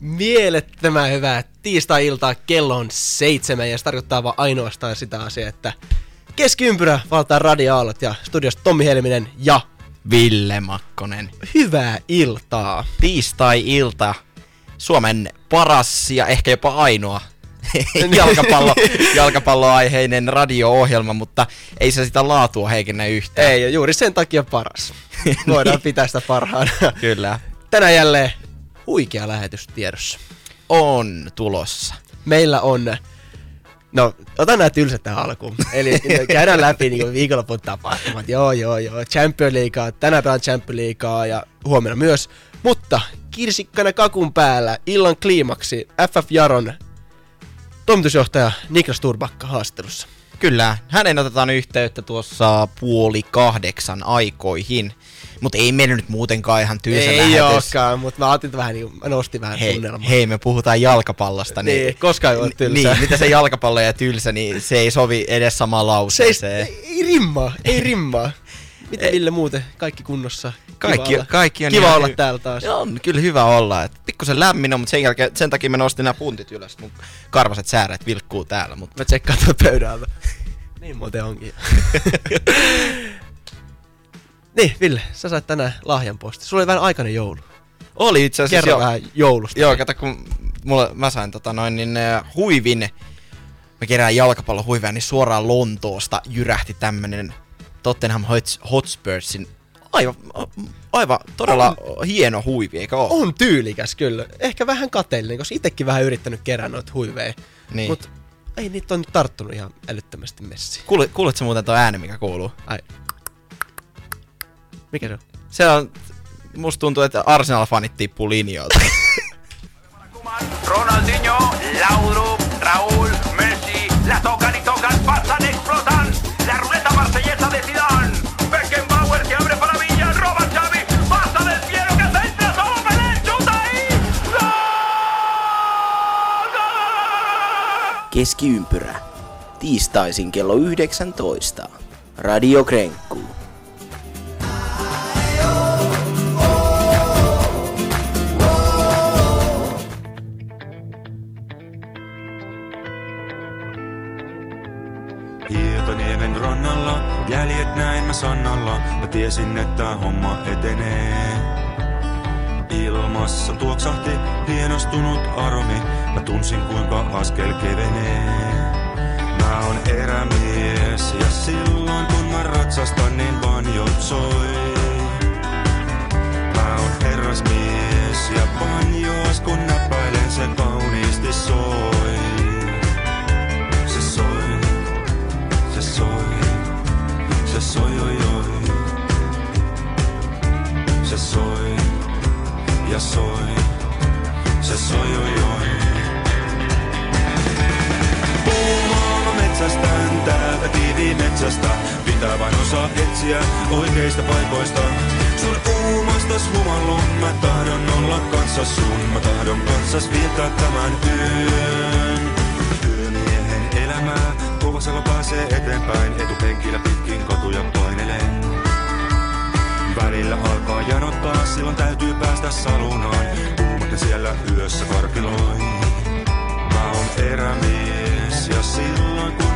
mielettömän hyvää tiistai-iltaa. Kello on seitsemän ja se tarkoittaa vaan ainoastaan sitä asiaa, että keskiympyrä valtaa radioaalot ja studiossa Tommi Helminen ja Ville Makkonen. hyvää iltaa. Tiistai-ilta. Suomen paras ja ehkä jopa ainoa jalkapallo, jalkapalloaiheinen radio-ohjelma, mutta ei se sitä laatua heikennä yhtään. Ei, ja juuri sen takia paras. Voidaan pitää sitä parhaana. Kyllä. Tänään jälleen huikea lähetys tiedossa. On tulossa. Meillä on No, otan nämä tylsät tähän alkuun. Eli käydään läpi niin viikonlopun tapahtumat. Joo, joo, joo. Champion Leaguea, tänään pelaan Champion Leaguea ja huomenna myös. Mutta kirsikkana kakun päällä illan kliimaksi FF Jaron toimitusjohtaja Niklas Turbakka haastelussa. Kyllä, hänen otetaan yhteyttä tuossa puoli kahdeksan aikoihin. Mutta ei mennyt nyt muutenkaan ihan tylsä Ei lähetys. olekaan, mutta mä otin vähän, niin, mä nostin vähän Hei, tunnelmaa. hei, me puhutaan jalkapallosta. Niin, Niin, koskaan ei ole tylsää. Niin, mitä se jalkapallo ja tylsä, niin se ei sovi edes samaan Se ei, lauseeseen. ei, ei rimmaa, ei rimmaa. Miten Ville muuten? Kaikki kunnossa? Kaikki, kaikki on Kiva ihan olla hy- täällä taas. Joo, on kyllä hyvä olla. Et pikkusen lämmin on, mutta sen, jälkeen, sen takia mä nostin nämä puntit ylös. Mun karvaset sääret vilkkuu täällä. Mutta Mä tsekkaan tuon pöydältä. niin muuten onkin. niin, Ville, sä sait tänään lahjan posti. Sulla oli vähän aikainen joulu. oli itse asiassa Kerro jo, vähän joulusta. Joo, kato kun mulla, mä sain tota noin niin äh, huivin, mä kerään jalkapallon huivia, niin suoraan Lontoosta jyrähti tämmönen Tottenham Hots- Hotspursin aivan, aivan todella hieno huivi, eikö oo? On tyylikäs kyllä. Ehkä vähän kateellinen, koska itsekin vähän yrittänyt kerää noita huiveja. Niin. Mut ei niitä on nyt tarttunut ihan älyttömästi messiin. Kuulet, kuuletko muuten tuo ääni, mikä kuuluu? Ai. Mikä se on? Se on, musta tuntuu, että Arsenal-fanit tippuu linjoilta. Keskiympyrä. Tiistaisin kello 19. Radio Krenkkuu. Hietaniemen rannalla, jäljet näin mä sannalla. Mä tiesin, että homma etenee. Ilmassa tuoksahti hienostunut aromi. Mä tunsin kuinka askel kevenee. Mä oon erämies ja silloin kun mä ratsastan niin banjot soi. Mä oon herrasmies ja banjoas kun näppäilen se kauniisti soi. Se soi, se soi, se soi oi oi. Se soi ja soi, se soi oi oi. Puumaalla metsästän täältä kivimetsästä. Pitää vain osaa etsiä oikeista paikoista. Sun uumastas humallun, mä tahdon olla kanssa sun. Mä tahdon kanssas viettää tämän yön. Yömiehen elämää, kovasella pääsee eteenpäin. Etupenkillä pitkin katuja painelen. Välillä alkaa janottaa, silloin täytyy päästä salunaan. Siellä yössä karkiloi. Mä oon erämies ja silloin kun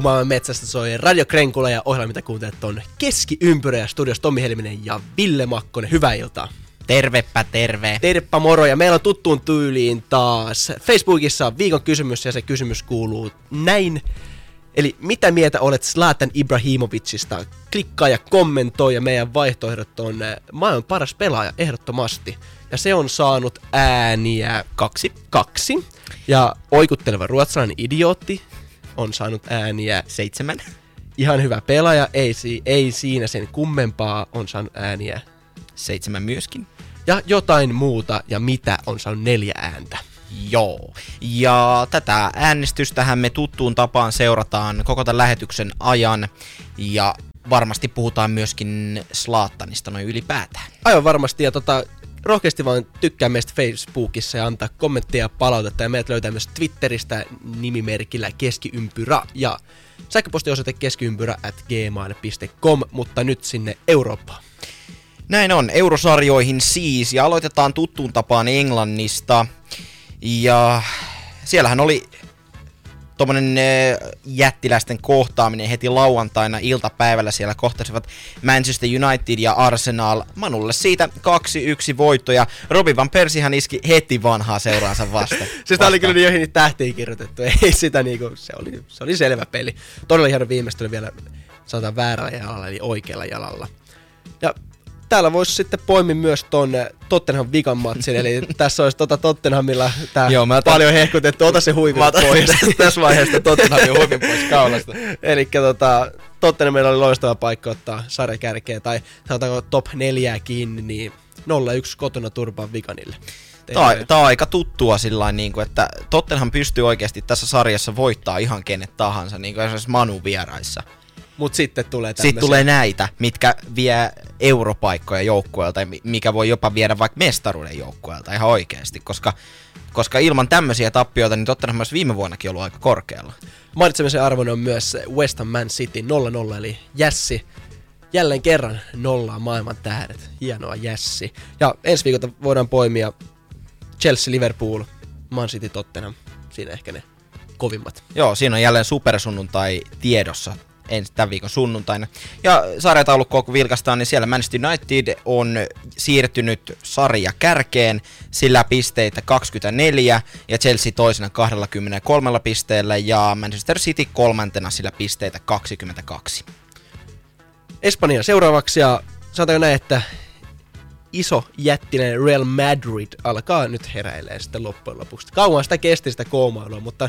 Stig Puumaan metsästä soi Radio Krenkula ja ohjelma, mitä kuuntelet on Keskiympyrä ja studios Tommi Helminen ja Ville Makkonen. Hyvää iltaa. Tervepä terve. Terppa moro ja meillä on tuttuun tyyliin taas Facebookissa on viikon kysymys ja se kysymys kuuluu näin. Eli mitä mieltä olet Zlatan Ibrahimovicista? Klikkaa ja kommentoi ja meidän vaihtoehdot on äh, maailman paras pelaaja ehdottomasti. Ja se on saanut ääniä Kaksi. kaksi. Ja oikutteleva ruotsalainen idiootti on saanut ääniä Seitsemän. ihan hyvä pelaaja, ei, si- ei siinä sen kummempaa on saanut ääniä. Seitsemän myöskin. Ja jotain muuta ja mitä on saanut neljä ääntä. Joo. Ja tätä äänestystähän me tuttuun tapaan seurataan koko tämän lähetyksen ajan. Ja varmasti puhutaan myöskin Slaattanista noin ylipäätään. Aivan varmasti ja tota, rohkeasti vaan tykkää meistä Facebookissa ja antaa kommentteja ja palautetta. Ja meidät löytää myös Twitteristä nimimerkillä keskiympyrä ja sähköpostiosoite keskiympyrä at gmail.com, mutta nyt sinne Eurooppaan. Näin on, eurosarjoihin siis, ja aloitetaan tuttuun tapaan Englannista. Ja siellähän oli tuommoinen jättiläisten kohtaaminen heti lauantaina iltapäivällä. Siellä kohtasivat Manchester United ja Arsenal. Manulle siitä 2-1 voitto, ja Robin Van Persihan iski heti vanhaa seuraansa vasta. Siis tää oli kyllä niin joihin tähtiin kirjoitettu, ei sitä niinku, se oli, se oli selvä peli. Todella hieno viimeistely vielä, sanotaan väärällä jalalla, eli oikealla jalalla. Ja täällä voisi sitten poimia myös ton eh, Tottenham vikan matsin, eli tässä olisi tota Tottenhamilla tää Joo, mä otan- paljon hehkutettu, ota se huivi pois. tässä vaiheessa Tottenhamin huivin pois kaulasta. Eli tota, Tottenhamilla oli loistava paikka ottaa sarja kärkeä, tai sanotaanko top neljää kiinni, niin 0-1 kotona turpaan vikanille. Tämä on aika tuttua sillä niin kuin, että Tottenham pystyy oikeasti tässä sarjassa voittaa ihan kenet tahansa, niin kuin esimerkiksi Manu vieraissa. Mut sitten tulee tämmöisiä. Sitten tulee näitä, mitkä vie europaikkoja joukkueelta, mikä voi jopa viedä vaikka mestaruuden joukkueelta ihan oikeasti, koska, koska ilman tämmöisiä tappioita, niin Tottenham olisi viime vuonnakin ollut aika korkealla. Mainitsemisen arvoinen on myös West Ham Man City 0-0, eli Jässi jälleen kerran nollaa maailman tähdet. Hienoa Jässi. Ja ensi viikolta voidaan poimia Chelsea, Liverpool, Man City, Tottenham. Siinä ehkä ne kovimmat. Joo, siinä on jälleen supersunnuntai tiedossa ensi tämän viikon sunnuntaina. Ja sarjataulukko kun vilkastaan, niin siellä Manchester United on siirtynyt sarja kärkeen, sillä pisteitä 24 ja Chelsea toisena 23 pisteellä ja Manchester City kolmantena sillä pisteitä 22. Espanja seuraavaksi ja sanotaanko näin, että iso jättinen Real Madrid alkaa nyt heräilee sitten loppujen lopuksi. Kauan sitä kesti sitä koomailua, mutta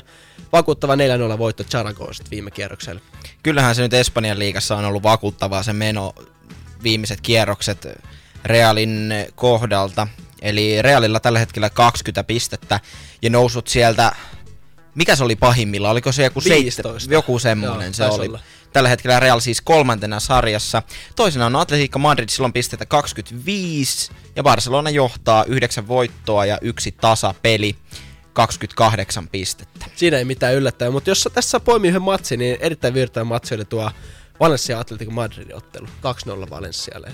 vakuuttava 4-0 voitto Charagosta viime kierroksella. Kyllähän se nyt Espanjan liigassa on ollut vakuuttavaa se meno viimeiset kierrokset Realin kohdalta. Eli Realilla tällä hetkellä 20 pistettä ja nousut sieltä, mikä se oli pahimmilla, oliko se joku, 15. seit- joku semmonen Joo, se oli. olla. Tällä hetkellä Real siis kolmantena sarjassa. Toisena on Atletico Madrid, silloin pisteitä 25 ja Barcelona johtaa 9 voittoa ja yksi tasapeli. 28 pistettä. Siinä ei mitään yllättävää, mutta jos tässä poimii yhden matsin, niin erittäin virtainen matsi oli tuo Valencia Atletico Madridin ottelu. 2-0 Valencialle.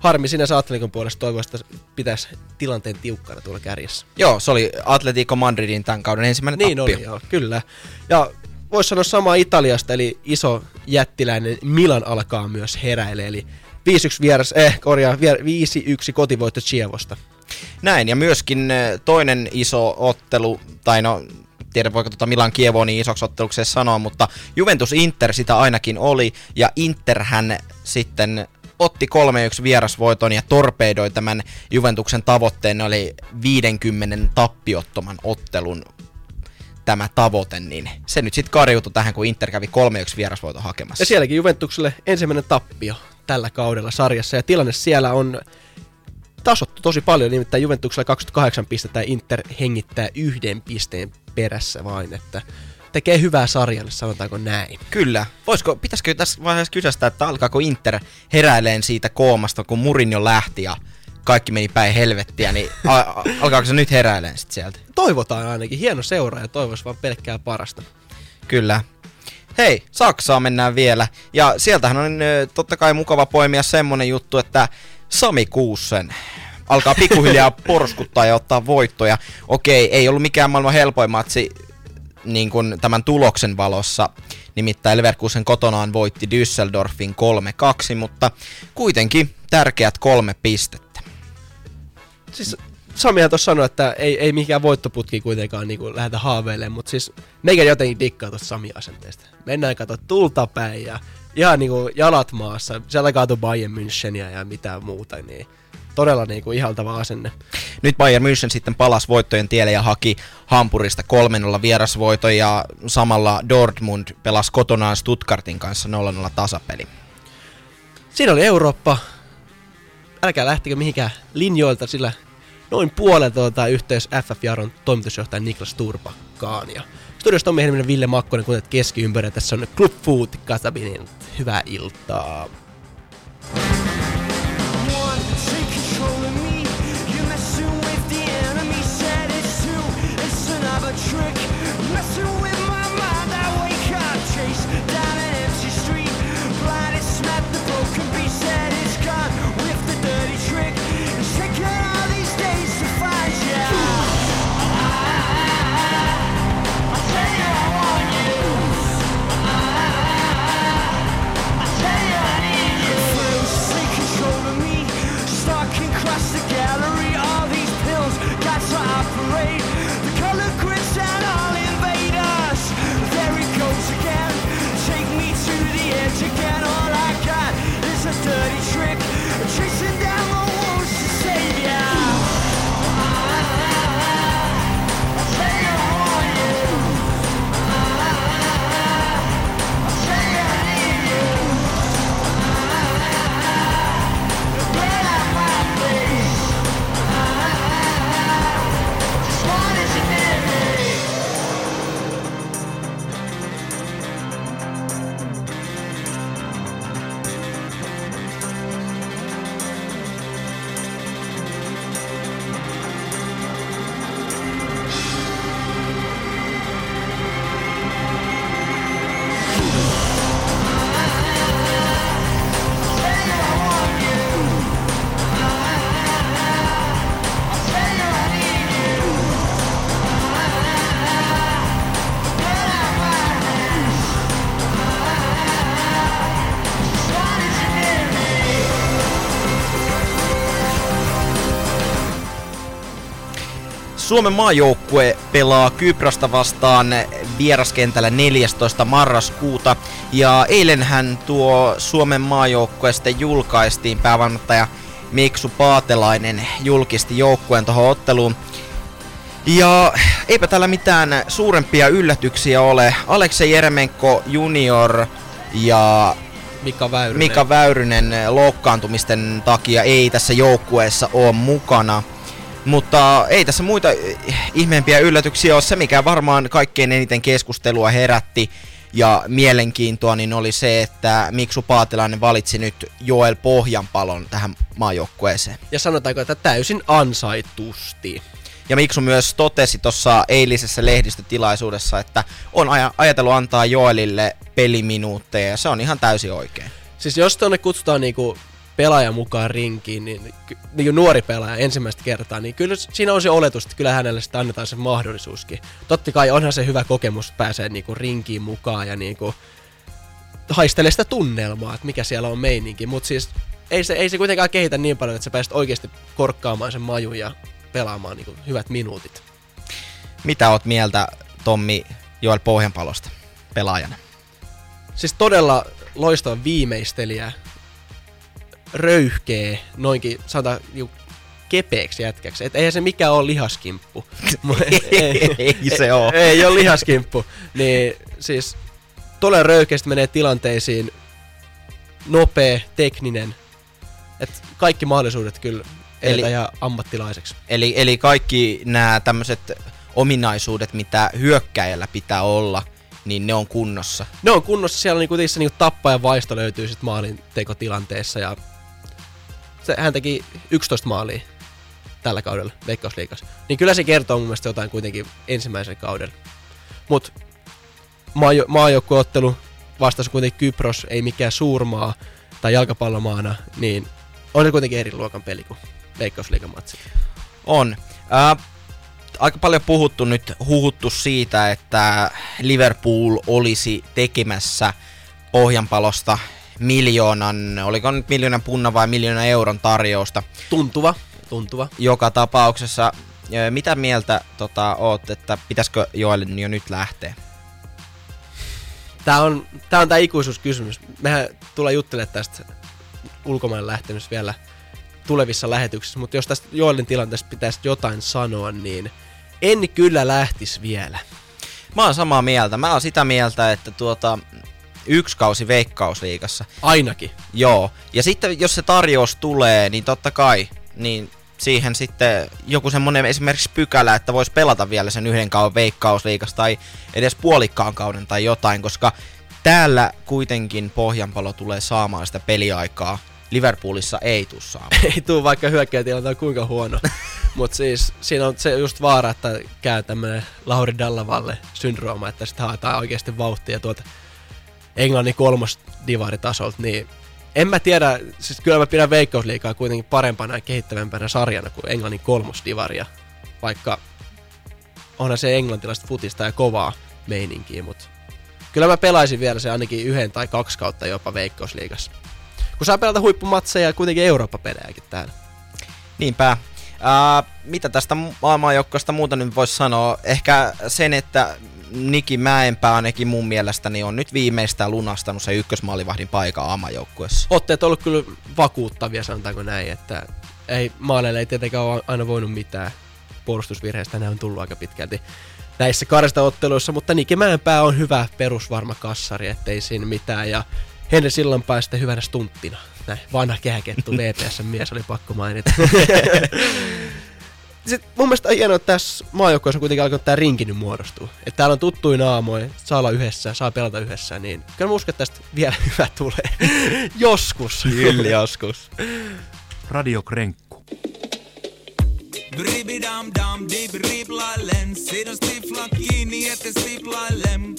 Harmi sinänsä Atleticon puolesta toivoisi, että pitäisi tilanteen tiukkana tuolla kärjessä. Joo, se oli Atletico Madridin tämän kauden ensimmäinen Niin tappio. oli, joo, kyllä. Ja voisi sanoa samaa Italiasta, eli iso jättiläinen Milan alkaa myös heräile, eli 5-1 vieras, eh, korjaa, vier- 5-1 kotivoitto Chievosta. Näin, ja myöskin äh, toinen iso ottelu, tai no, tiedä voiko tuota Milan Kievoa niin isoksi otteluksi sanoa, mutta Juventus Inter sitä ainakin oli, ja Interhän sitten otti 3-1 vierasvoiton ja torpeidoi tämän Juventuksen tavoitteen, oli 50 tappiottoman ottelun tämä tavoite, niin se nyt sitten karjutui tähän, kun Inter kävi 3-1 vierasvoiton hakemassa. Ja sielläkin Juventukselle ensimmäinen tappio tällä kaudella sarjassa, ja tilanne siellä on tasottu tosi paljon, nimittäin Juventuksella 28 pistettä ja Inter hengittää yhden pisteen perässä vain, että tekee hyvää sarjalle, sanotaanko näin. Kyllä. Voisiko, pitäisikö tässä vaiheessa kysästä, että alkaako Inter heräileen siitä koomasta, kun Murinjo lähti ja kaikki meni päin helvettiä, niin a- a- alkaako se nyt heräileen sit sieltä? Toivotaan ainakin. Hieno seura ja toivois vaan pelkkää parasta. Kyllä. Hei, Saksaan mennään vielä. Ja sieltähän on totta kai mukava poimia semmonen juttu, että Sami Kuussen alkaa pikkuhiljaa porskuttaa ja ottaa voittoja. Okei, ei ollut mikään maailman helpoin matsi niin kuin tämän tuloksen valossa. Nimittäin Leverkusen kotonaan voitti Düsseldorfin 3-2, mutta kuitenkin tärkeät kolme pistettä. Siis Samihan tuossa sanoi, että ei, ei mikään voittoputki kuitenkaan niin lähdetä haaveilemaan, mutta siis meikä jotenkin dikkaa tuosta Sami-asenteesta. Mennään kato tulta päin ja ihan niin kuin jalat maassa. Sieltä kaatu Bayern Müncheniä ja mitä muuta, niin todella niin kuin ihaltava asenne. Nyt Bayern München sitten palasi voittojen tielle ja haki Hampurista 3-0 vierasvoiton ja samalla Dortmund pelasi kotonaan Stuttgartin kanssa 0-0 tasapeli. Siinä oli Eurooppa. Älkää lähtikö mihinkään linjoilta, sillä noin puolen tuota yhteys FF Jaron toimitusjohtaja Niklas Turpakkaan. Ja studiosta on meidän Ville Makkonen, kun keskiympärä. Tässä on Club Food Kasabinin. Hyvää iltaa. Suomen maajoukkue pelaa Kyprosta vastaan vieraskentällä 14. marraskuuta. Ja eilenhän tuo Suomen maajoukkue sitten julkaistiin. Päävalmentaja Miksu Paatelainen julkisti joukkueen tuohon otteluun. Ja eipä täällä mitään suurempia yllätyksiä ole. Aleksei Jeremenko junior ja Mika Väyrynen. Mika Väyrynen loukkaantumisten takia ei tässä joukkueessa ole mukana. Mutta ei tässä muita eh, ihmeempiä yllätyksiä ole. Se, mikä varmaan kaikkein eniten keskustelua herätti ja mielenkiintoa, niin oli se, että Miksu Paatelainen valitsi nyt Joel Pohjanpalon tähän maajoukkueeseen. Ja sanotaanko, että täysin ansaitusti. Ja Miksu myös totesi tuossa eilisessä lehdistötilaisuudessa, että on aja- ajatellut antaa Joelille peliminuutteja ja se on ihan täysin oikein. Siis jos tuonne kutsutaan niinku pelaaja mukaan rinkiin, niin ky- niinku nuori pelaaja ensimmäistä kertaa, niin kyllä siinä on se oletus, että kyllä hänelle sitä annetaan se mahdollisuuskin. Totta kai onhan se hyvä kokemus, että pääsee niinku rinkiin mukaan ja niinku haistelee sitä tunnelmaa, että mikä siellä on meininki. Mutta siis ei se, ei se kuitenkaan kehitä niin paljon, että sä pääset oikeasti korkkaamaan sen majun ja pelaamaan niinku hyvät minuutit. Mitä oot mieltä, Tommi, Joel Pohjanpalosta pelaajana? Siis todella loistava viimeistelijä, röyhkee, noinkin sanotaan niinku kepeäksi jätkäksi. Et eihän se mikään ole lihaskimppu. Ei se oo. Ei, ei ole lihaskimppu. Niin siis todella röyhkeästi menee tilanteisiin, nopea, tekninen. Et kaikki mahdollisuudet kyllä Eli- ja ammattilaiseksi. Eli, eli kaikki nämä tämmöiset ominaisuudet, mitä hyökkäjällä pitää olla, niin ne on kunnossa. Ne on kunnossa, siellä on niinku se niinku tappajan vaisto löytyy sit maalin tekotilanteessa ja hän teki 11 maalia tällä kaudella Veikkausliigassa. Niin kyllä se kertoo mun mielestä jotain kuitenkin ensimmäisen kaudella. Mut maajo- maajoukkueottelu vastasi kuitenkin Kypros, ei mikään suurmaa tai jalkapallomaana, niin on se kuitenkin eri luokan peli kuin Veikkausliigan matsi. On. Ää, aika paljon puhuttu nyt, huhuttu siitä, että Liverpool olisi tekemässä pohjanpalosta miljoonan, oliko nyt miljoonan punnan vai miljoonan euron tarjousta Tuntuva, tuntuva. joka tapauksessa. Mitä mieltä tota, oot, että pitäisikö Joelin jo nyt lähteä? Tää on, tää on tää ikuisuuskysymys. Mehän tulee juttelemaan tästä ulkomaille lähtenyt vielä tulevissa lähetyksissä, mutta jos tästä Joelin tilanteesta pitäisi jotain sanoa, niin en kyllä lähtis vielä. Mä oon samaa mieltä. Mä oon sitä mieltä, että tuota, yksi kausi veikkausliigassa. Ainakin. Joo. Ja sitten jos se tarjous tulee, niin totta kai, niin siihen sitten joku semmonen esimerkiksi pykälä, että voisi pelata vielä sen yhden kauden veikkausliigassa tai edes puolikkaan kauden tai jotain, koska täällä kuitenkin Pohjanpalo tulee saamaan sitä peliaikaa. Liverpoolissa ei tuu saamaan. Ei tuu vaikka hyökkäjätilanne on kuinka huono. Mutta siis siinä on se just vaara, että käy tämmönen Lauri Dallavalle syndrooma, että sitten haetaan oikeasti vauhtia tuolta Englannin kolmos divaritasolta, niin en mä tiedä, siis kyllä mä pidän Veikkausliikaa kuitenkin parempana ja kehittävämpänä sarjana kuin Englannin kolmosdivaria, vaikka onhan se englantilaista futista ja kovaa meininkiä, mutta kyllä mä pelaisin vielä se ainakin yhden tai kaksi kautta jopa Veikkausliigassa. Kun saa pelata huippumatseja ja kuitenkin Eurooppa-pelejäkin täällä. Niinpä. Ää, mitä tästä maailmanjoukkoista muuta nyt voisi sanoa? Ehkä sen, että Niki Mäenpää ainakin mun mielestäni on nyt viimeistään lunastanut se ykkösmaalivahdin paikan aamajoukkuessa. Otteet on ollut kyllä vakuuttavia, sanotaanko näin, että ei, maaleille ei tietenkään ole aina voinut mitään. Puolustusvirheistä ne on tullut aika pitkälti näissä karstaotteluissa, mutta Niki Mäenpää on hyvä perusvarma kassari, ettei siinä mitään. Ja Henri Sillanpää sitten hyvänä stunttina. Näin, vanha kehäkettu VPS mies oli pakko mainita. Sitten mun mielestä on hienoa, että tässä maajoukkoissa on kuitenkin alkanut tää rinki nyt muodostua. Että täällä on tuttuja naamoja, saa olla yhdessä, saa pelata yhdessä, niin kyllä mä uskon, että tästä vielä hyvä tulee. joskus. Kyllä joskus. Radio Krenkku. Bribidam dam dib riblailen Sidon stiflat kiinni etten stiplailem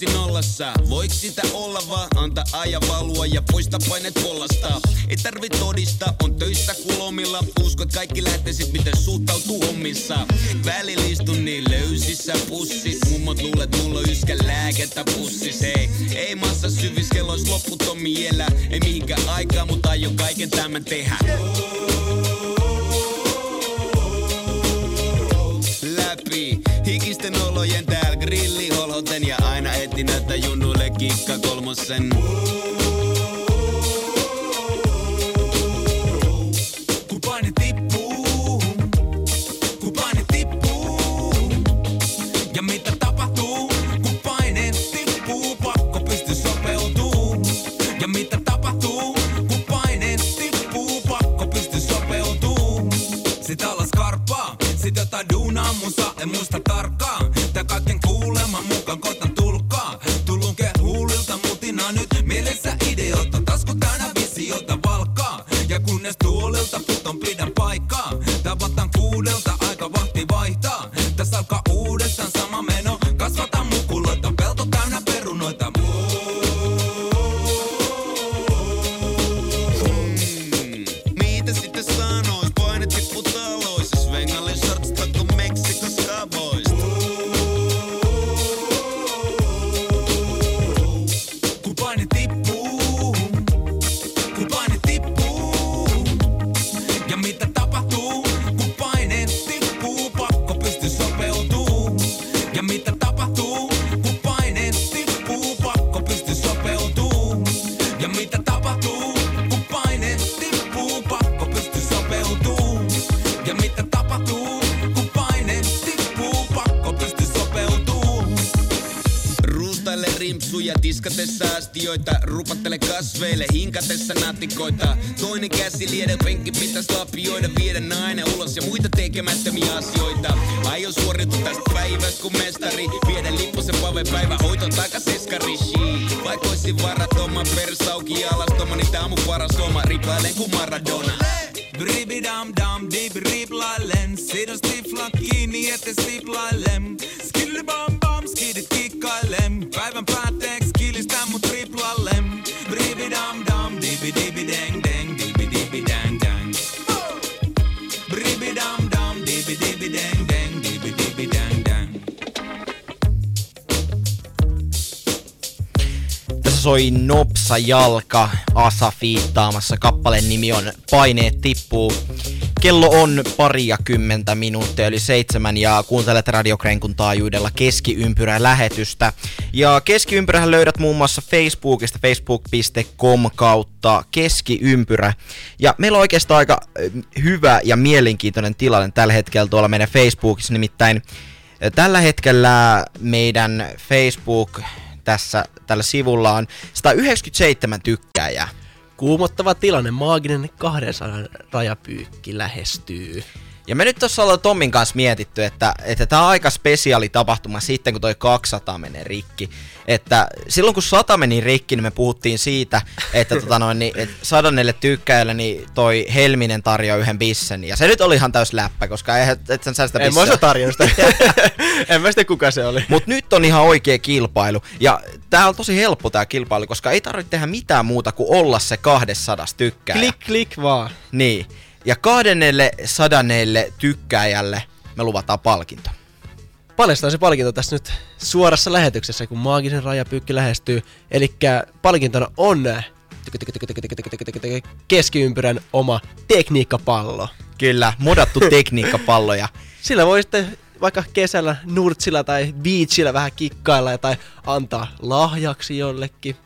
Ressi nollassa, voiks sitä olla vaan. Anta aja valua ja poista painet pollasta Ei tarvi todista, on töistä kulomilla. Uskot kaikki lähteisit, miten suhtautuu hommissa Välillä istun niin löysissä pussis. Mummot luulet, mulla yskä lääkettä pussis. Hei, ei massa syvis, kello ois lopputommi elä Ei mihinkään aikaa, mutta aion kaiken tämän tehdä läpi Hikisten olojen täällä grilli holhoten Ja aina etin näyttä junnuille kikka kolmosen Kun musa, en muista tarkkaan. Ripailen kuin Maradona. Bribi dam dam dib riplailen Sidon stifla kiinni ette stiplailem. Skilli bam bam skidit kikkailem. Päivän päätteeksi kilistän mut triplallem Bribi dam dam dibi dibi deng deng dibi dibi dang dang. Bribi dam dam dibi dibi deng deng dibi dibi dang dang. Tässä soi Nopsa Jalka Asa fiittaamassa. Kappaleen nimi on Paineet tippuu. Kello on paria kymmentä minuuttia, eli seitsemän, ja kuuntelet Radiokrenkun taajuudella keskiympyrä lähetystä. Ja keskiympyrähän löydät muun muassa Facebookista, facebook.com kautta keskiympyrä. Ja meillä on oikeastaan aika ö, hyvä ja mielenkiintoinen tilanne tällä hetkellä tuolla meidän Facebookissa, nimittäin ö, tällä hetkellä meidän Facebook tässä tällä sivulla on 197 tykkääjää. Kuumottava tilanne, maaginen 200 rajapyykki lähestyy. Ja me nyt tuossa ollaan Tommin kanssa mietitty, että, että tämä on aika spesiaali tapahtuma sitten, kun toi 200 menee rikki. Että silloin kun 100 meni rikki, niin me puhuttiin siitä, että tota noin, niin, et sadannelle tykkääjälle niin toi Helminen tarjoaa yhden bissen. Ja se nyt oli ihan täys läppä, koska eihän et sen sä sitä En mä tarjonnut sitä. en mä sitä kuka se oli. Mut nyt on ihan oikea kilpailu. Ja tää on tosi helppo tää kilpailu, koska ei tarvitse tehdä mitään muuta kuin olla se 200 tykkääjä. Klik, klik vaan. Niin. Ja kahdennelle sadanneelle tykkääjälle me luvataan palkinto. Paljastaa se palkinto tässä nyt suorassa lähetyksessä, kun maagisen rajapyykki lähestyy. Eli palkintona on keskiympyrän oma tekniikkapallo. Kyllä, modattu tekniikkapallo ja Sillä voi sitten vaikka kesällä nurtsilla tai beachillä vähän kikkailla tai antaa lahjaksi jollekin.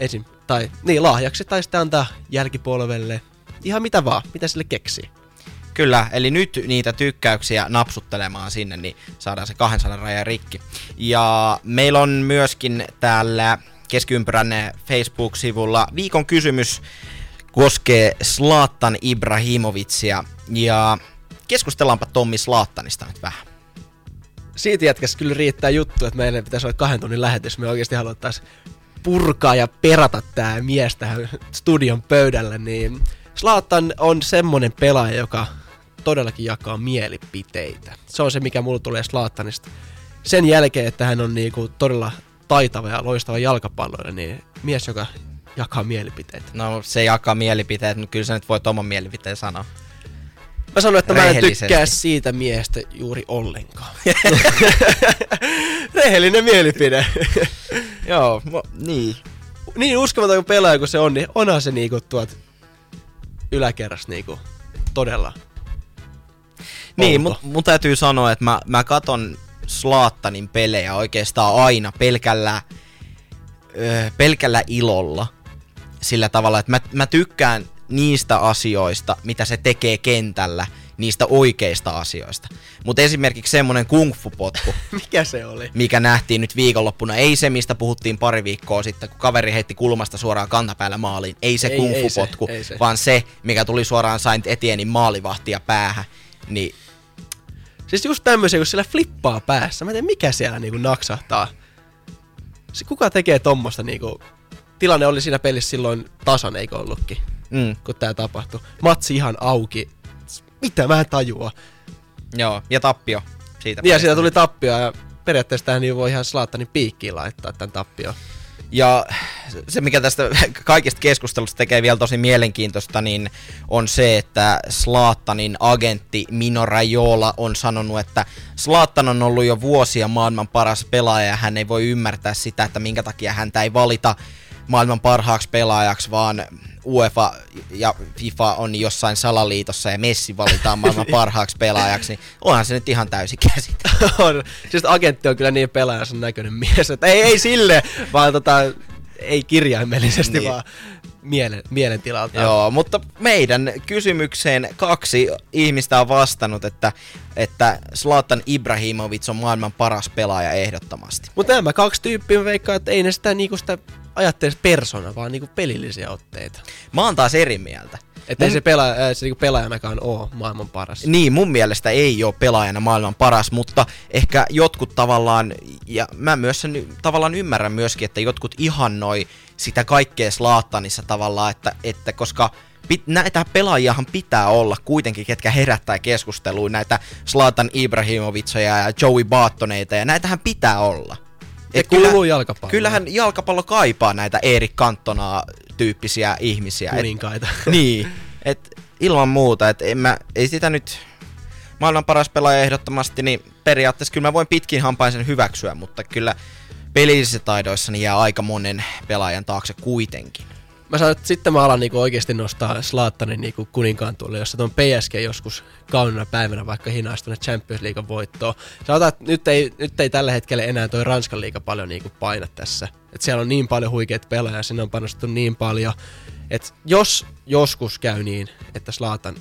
Esim. Tai niin, lahjaksi tai sitten antaa jälkipolvelle. Ihan mitä vaan, mitä sille keksii. Kyllä, eli nyt niitä tykkäyksiä napsuttelemaan sinne, niin saadaan se 200 raja rikki. Ja meillä on myöskin täällä keskiympyrän Facebook-sivulla viikon kysymys koskee Slaattan Ibrahimovitsia. Ja keskustellaanpa Tommi Slaattanista nyt vähän. Siitä jätkässä kyllä riittää juttu, että meidän pitäisi olla kahden tunnin lähetys. Me oikeasti haluttaisiin purkaa ja perata tää mies tähän studion pöydälle, niin Slaattan on semmonen pelaaja, joka todellakin jakaa mielipiteitä. Se on se, mikä mulle tulee Slaattanista. Sen jälkeen, että hän on niinku todella taitava ja loistava jalkapalloilla, niin mies, joka jakaa mielipiteitä. No se jakaa mielipiteet, mutta kyllä sä nyt voit oman mielipiteen sanoa. Mä sanoin, että mä en tykkää siitä miestä juuri ollenkaan. Rehellinen mielipide. Joo, mo- niin. niin uskomaton kuin pelaaja kuin se on, niin onhan se niinku tuot yläkerras niinku todella. Niin, mutta mun täytyy sanoa, että mä, mä katon Slaattanin pelejä oikeastaan aina pelkällä, öö, pelkällä ilolla. Sillä tavalla, että mä, mä tykkään niistä asioista, mitä se tekee kentällä, niistä oikeista asioista. Mutta esimerkiksi semmonen kung fu potku, Mikä se oli? mikä nähtiin nyt viikonloppuna, ei se mistä puhuttiin pari viikkoa sitten, kun kaveri heitti kulmasta suoraan kantapäällä maaliin. Ei se Ei- kung ei fu se, potku, ei se. vaan se, mikä tuli suoraan Saint Etienin maalivahtia päähän. Niin Siis just tämmöisiä, kun sillä flippaa päässä. Mä en tiedä, mikä siellä niinku naksahtaa. Se kuka tekee tommosta niinku... Tilanne oli siinä pelissä silloin tasan, eikö ollutkin, Mm, kun tää tapahtui. Matsi ihan auki. Mitä mä en tajua. joo, ja tappio siitä. Niin ja siitä tuli tappio ja periaatteessa tähän niin voi ihan Slaattanin piikkiin laittaa tän tappio. Ja se, mikä tästä kaikista keskustelusta tekee vielä tosi mielenkiintoista, niin on se, että Slaattanin agentti Mino Rajola on sanonut, että Slaattan on ollut jo vuosia maailman paras pelaaja ja hän ei voi ymmärtää sitä, että minkä takia häntä ei valita maailman parhaaksi pelaajaksi, vaan UEFA ja FIFA on jossain salaliitossa ja Messi valitaan maailman parhaaksi pelaajaksi. niin Onhan se nyt ihan täysin käsite. on. Siis agentti on kyllä niin pelaajansa näköinen mies, että ei, ei sille, vaan tota, ei kirjaimellisesti, Niin. vaan mielen, mielentilalta. Joo, mutta meidän kysymykseen kaksi ihmistä on vastannut, että, että Zlatan Ibrahimovic on maailman paras pelaaja ehdottomasti. Mutta nämä kaksi tyyppiä mä veikkaan, että ei ne sitä, niinku sitä ajattelisi persona, vaan niinku pelillisiä otteita. Mä oon taas eri mieltä. Että ei Mun- se, pelaaja, ää, se niinku pelaajanakaan ole maailman paras. Niin, mun mielestä ei ole pelaajana maailman paras, mutta ehkä jotkut tavallaan, ja mä myös sen tavallaan ymmärrän myöskin, että jotkut ihannoi sitä kaikkea Slaattanissa tavallaan, että, että koska pit, näitä pelaajiahan pitää olla kuitenkin, ketkä herättää keskusteluun, näitä Slatan Ibrahimovicoja ja Joey Bartoneita, ja näitähän pitää olla. Et kuuluu jalkapalloon. Kyllähän jalkapallo kaipaa näitä Erik Kantonaa tyyppisiä ihmisiä. Et- Kuninkaita. niin, et ilman muuta, että en mä, ei sitä nyt maailman paras pelaaja ehdottomasti, niin periaatteessa kyllä mä voin pitkin hampain sen hyväksyä, mutta kyllä pelillisissä taidoissa niin jää aika monen pelaajan taakse kuitenkin. Mä sanon, että sitten mä alan niinku oikeasti nostaa Slaattanin niinku kuninkaan tuolle, jossa tuon PSG joskus kaunina päivänä vaikka hinaisi tuonne Champions League voittoon. Sanotaan, että nyt ei, nyt ei tällä hetkellä enää toi Ranskan liiga paljon niinku paina tässä. Et siellä on niin paljon huikeita pelaajia, sinne on panostettu niin paljon. että jos joskus käy niin, että Slaatan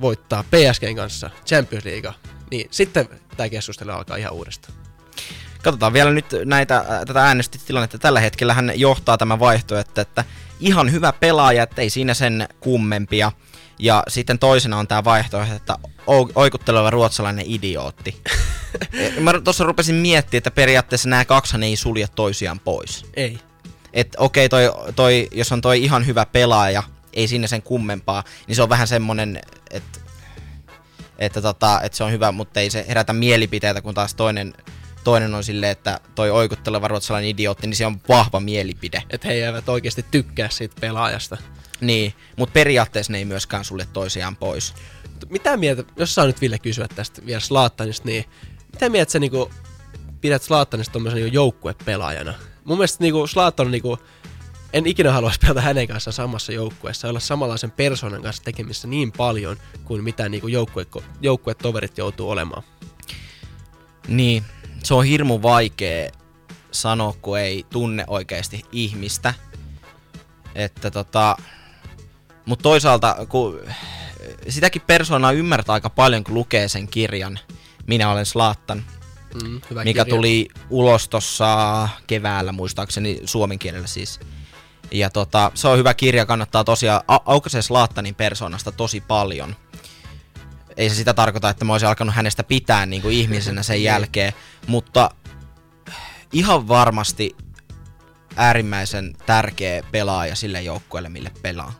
voittaa PSGn kanssa Champions League, niin sitten tämä keskustelu alkaa ihan uudestaan. Katsotaan vielä nyt näitä, äh, tätä äänestytilannetta. Tällä hetkellä hän johtaa tämä vaihtoehto, että ihan hyvä pelaaja, että ei siinä sen kummempia. Ja sitten toisena on tämä vaihtoehto, että oikutteleva ruotsalainen idiootti. Mä tuossa rupesin miettimään, että periaatteessa nämä kaksihan ei sulje toisiaan pois. Ei. että okei, toi, toi, jos on toi ihan hyvä pelaaja, ei siinä sen kummempaa, niin se on vähän semmonen, että että, tota, että se on hyvä, mutta ei se herätä mielipiteitä, kun taas toinen, toinen on silleen, että toi oikutteleva ruotsalainen idiootti, niin se on vahva mielipide. Että he eivät oikeasti tykkää siitä pelaajasta. Niin, mutta periaatteessa ne ei myöskään sulle toisiaan pois. Mitä mieltä, jos saa nyt Ville kysyä tästä vielä Slaattanista, niin mitä mieltä sä niinku pidät Slaattanista tommosen niinku joukkuepelaajana? Mun mielestä niinku Slaattan on niinku, en ikinä haluaisi pelata hänen kanssaan samassa joukkueessa, olla samanlaisen persoonan kanssa tekemissä niin paljon kuin mitä niinku joukkue, joukkuetoverit joutuu olemaan. Niin, se on hirmu vaikea sanoa, kun ei tunne oikeasti ihmistä. Että tota... Mutta toisaalta, kun sitäkin persoonaa ymmärtää aika paljon, kun lukee sen kirjan Minä olen Slaattan, Mm, mikä kirja. tuli ulos tossa keväällä muistaakseni suomen kielellä siis. Ja tota, se on hyvä kirja, kannattaa tosiaan, aukaisee Slaattanin persoonasta tosi paljon. Ei se sitä tarkoita, että mä olisin alkanut hänestä pitää niin kuin ihmisenä sen jälkeen, mutta ihan varmasti äärimmäisen tärkeä pelaaja sille joukkueelle, mille pelaa.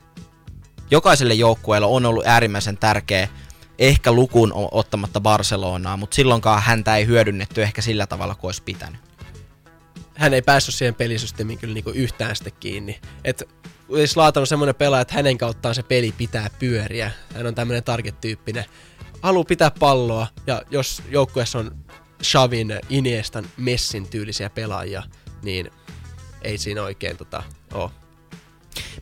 Jokaiselle joukkueelle on ollut äärimmäisen tärkeä, ehkä lukuun ottamatta Barcelonaa, mutta silloinkaan häntä ei hyödynnetty ehkä sillä tavalla kuin olisi pitänyt. hän ei päässyt siihen pelisysteemiin kyllä niinku yhtään sitten kiinni. Et Slaatan on semmoinen pelaaja, että hänen kauttaan se peli pitää pyöriä. Hän on tämmöinen target-tyyppinen. Haluaa pitää palloa, ja jos joukkueessa on Xavin, Iniestan, Messin tyylisiä pelaajia, niin ei siinä oikein tota, oo.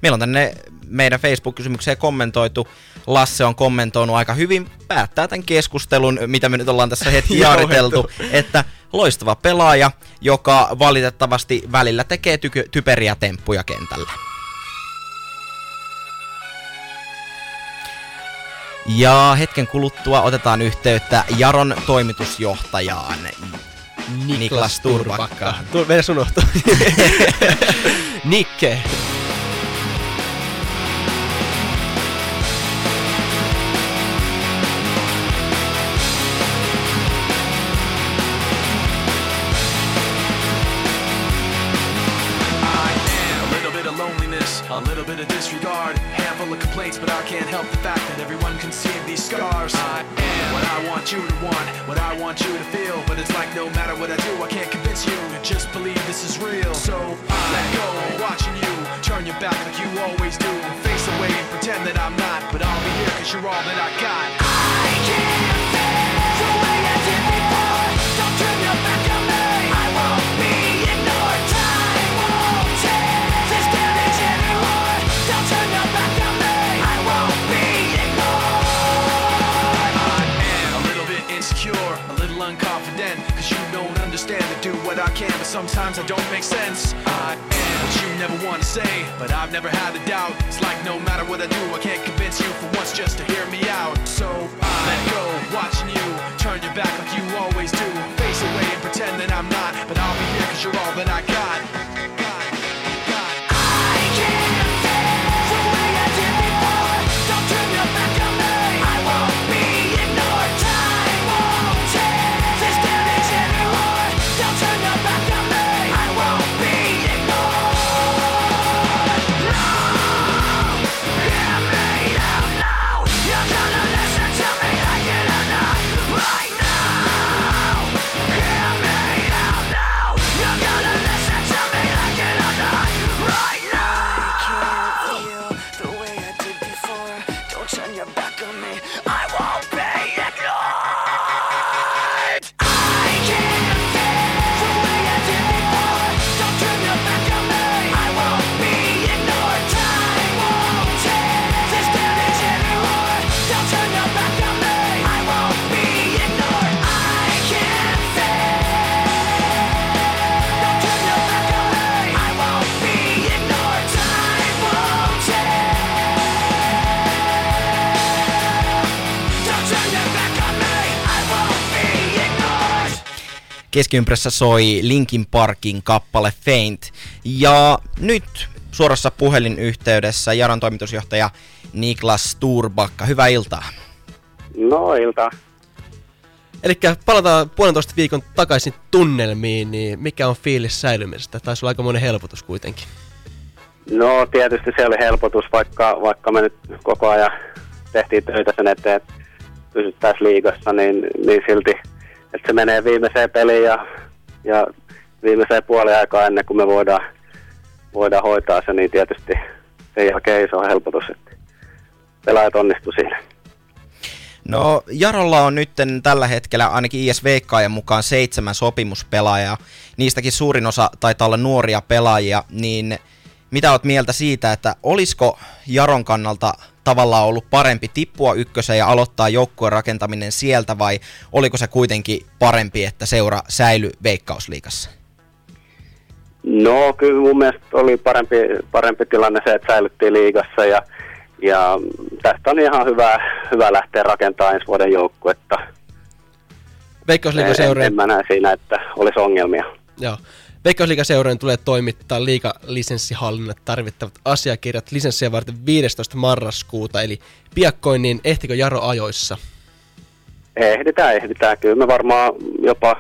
Meillä on tänne meidän Facebook-kysymykseen kommentoitu. Lasse on kommentoinut aika hyvin, päättää tämän keskustelun, mitä me nyt ollaan tässä hetki jaariteltu, että loistava pelaaja, joka valitettavasti välillä tekee tykö- typeriä temppuja kentällä. Ja hetken kuluttua otetaan yhteyttä Jaron toimitusjohtajaan Niklas Turbakka. Tuo meidän unohtui. Nikke. What I do, I can't convince you to just believe this is real. So I let go, watching you turn your back like you always do, face away and pretend that I'm not, but I'll be here cause you're all that I got. Can, but sometimes I don't make sense. I am what you never want to say, but I've never had a doubt. It's like no matter what I do, I can't convince you for once just to hear me out. So I let go, watching you turn your back like you always do. Face away and pretend that I'm not, but I'll be here cause you're all that I got. Got, Keskiympyrässä soi Linkin Parkin kappale Faint. Ja nyt suorassa puhelinyhteydessä Jaron toimitusjohtaja Niklas Turbakka. Hyvää iltaa. No ilta. Eli palataan puolentoista viikon takaisin tunnelmiin, niin mikä on fiilis säilymisestä? Taisi olla aikamoinen helpotus kuitenkin. No tietysti se oli helpotus, vaikka, vaikka me nyt koko ajan tehtiin töitä sen eteen, että pysyttäisiin liigassa, niin, niin silti, että se menee viimeiseen peliin ja, ja viimeiseen puoliaikaan ennen kuin me voidaan, voidaan hoitaa se, niin tietysti sen jälkeen iso helpotus, että pelaajat onnistu siinä. No Jarolla on nyt tällä hetkellä ainakin IS Veikkaajan mukaan seitsemän sopimuspelaajaa. Niistäkin suurin osa taitaa olla nuoria pelaajia, niin mitä oot mieltä siitä, että olisiko Jaron kannalta tavallaan ollut parempi tippua ykkösen ja aloittaa joukkueen rakentaminen sieltä vai oliko se kuitenkin parempi, että seura säily Veikkausliigassa? No kyllä mun mielestä oli parempi, parempi tilanne se, että säilyttiin liigassa ja, ja tästä on ihan hyvä, hyvä lähteä rakentamaan ensi vuoden joukkuetta. En, Veikkausliigaseurojen, en mä näe siinä, että olisi ongelmia. joo. Veikkausliigaseurojen tulee toimittaa liikalisenssihallinnan tarvittavat asiakirjat lisenssiä varten 15. marraskuuta, eli piakkoin, niin ehtikö Jaro ajoissa? Ehditään, ehditään. Kyllä me varmaan jopa,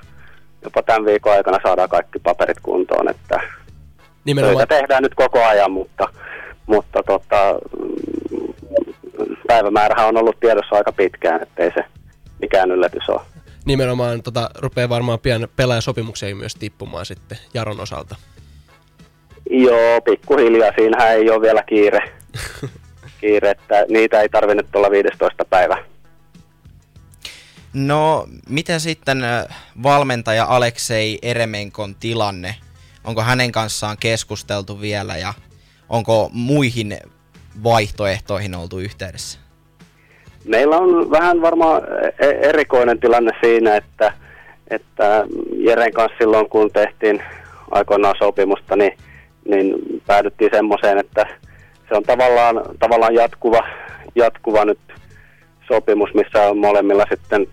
jopa tämän viikon aikana saadaan kaikki paperit kuntoon, että Nimenomaan, töitä tehdään nyt koko ajan, mutta, mutta tota, päivämäärähän on ollut tiedossa aika pitkään, ettei se mikään yllätys ole. Nimenomaan tota, rupeaa varmaan pian pelaajasopimuksia myös tippumaan sitten Jaron osalta. Joo, pikkuhiljaa. Siinähän ei ole vielä kiire. kiire että niitä ei tarvinnut olla 15 päivä. No, miten sitten ö, valmentaja Aleksei Eremenkon tilanne? Onko hänen kanssaan keskusteltu vielä ja onko muihin vaihtoehtoihin oltu yhteydessä? Meillä on vähän varmaan e- erikoinen tilanne siinä, että, että Jeren kanssa silloin kun tehtiin aikoinaan sopimusta, niin, niin päädyttiin semmoiseen, että se on tavallaan, tavallaan jatkuva, jatkuva nyt sopimus, missä on molemmilla sitten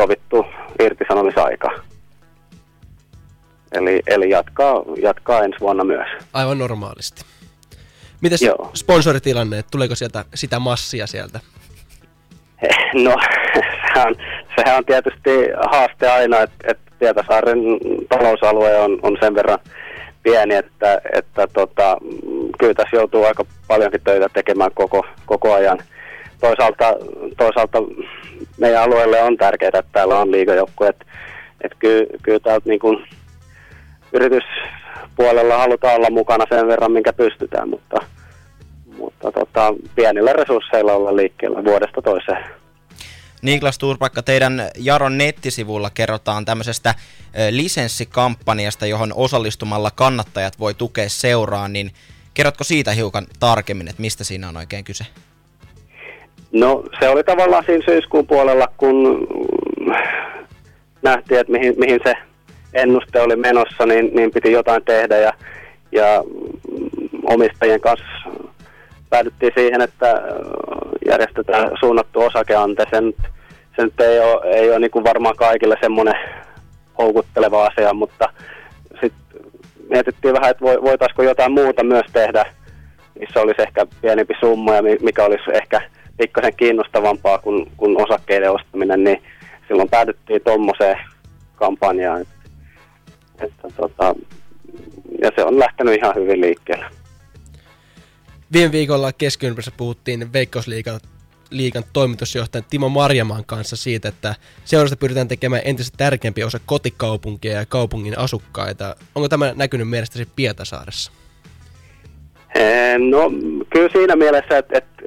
sovittu irtisanomisaika. Eli, eli jatkaa, jatkaa ensi vuonna myös. Aivan normaalisti. Mites Joo. sponsoritilanne, tuleeko sieltä sitä massia sieltä? No, sehän on, sehän on tietysti haaste aina, että, että Pietasaaren talousalue on, on sen verran pieni, että, että tota, kyllä tässä joutuu aika paljonkin töitä tekemään koko, koko ajan. Toisaalta, toisaalta meidän alueelle on tärkeää, että täällä on liigajoukko, että, että kyllä, kyllä täältä niin kuin yrityspuolella halutaan olla mukana sen verran, minkä pystytään, mutta, mutta tota, pienillä resursseilla olla liikkeellä vuodesta toiseen. Niklas Turpakka, teidän Jaron nettisivulla kerrotaan tämmöisestä lisenssikampanjasta, johon osallistumalla kannattajat voi tukea seuraa, niin kerrotko siitä hiukan tarkemmin, että mistä siinä on oikein kyse? No se oli tavallaan siinä syyskuun puolella, kun nähtiin, että mihin, mihin se ennuste oli menossa, niin, niin piti jotain tehdä ja, ja omistajien kanssa päädyttiin siihen, että äh, järjestetään suunnattu osakeante. Se nyt, se nyt ei ole, ei ole niin kuin varmaan kaikille semmoinen houkutteleva asia, mutta sitten mietittiin vähän, että voi- voitaisiko jotain muuta myös tehdä, missä olisi ehkä pienempi summa ja mi- mikä olisi ehkä pikkasen kiinnostavampaa kuin, kuin osakkeiden ostaminen, niin silloin päädyttiin tuommoiseen kampanjaan. Että, että, tota, ja se on lähtenyt ihan hyvin liikkeelle. Viime viikolla keskiympyrässä puhuttiin Veikkausliigan liigan toimitusjohtajan Timo Marjamaan kanssa siitä, että seurasta pyritään tekemään entistä tärkeämpi osa kotikaupunkia ja kaupungin asukkaita. Onko tämä näkynyt mielestäsi Pietasaaressa? Eh, No kyllä siinä mielessä, että, että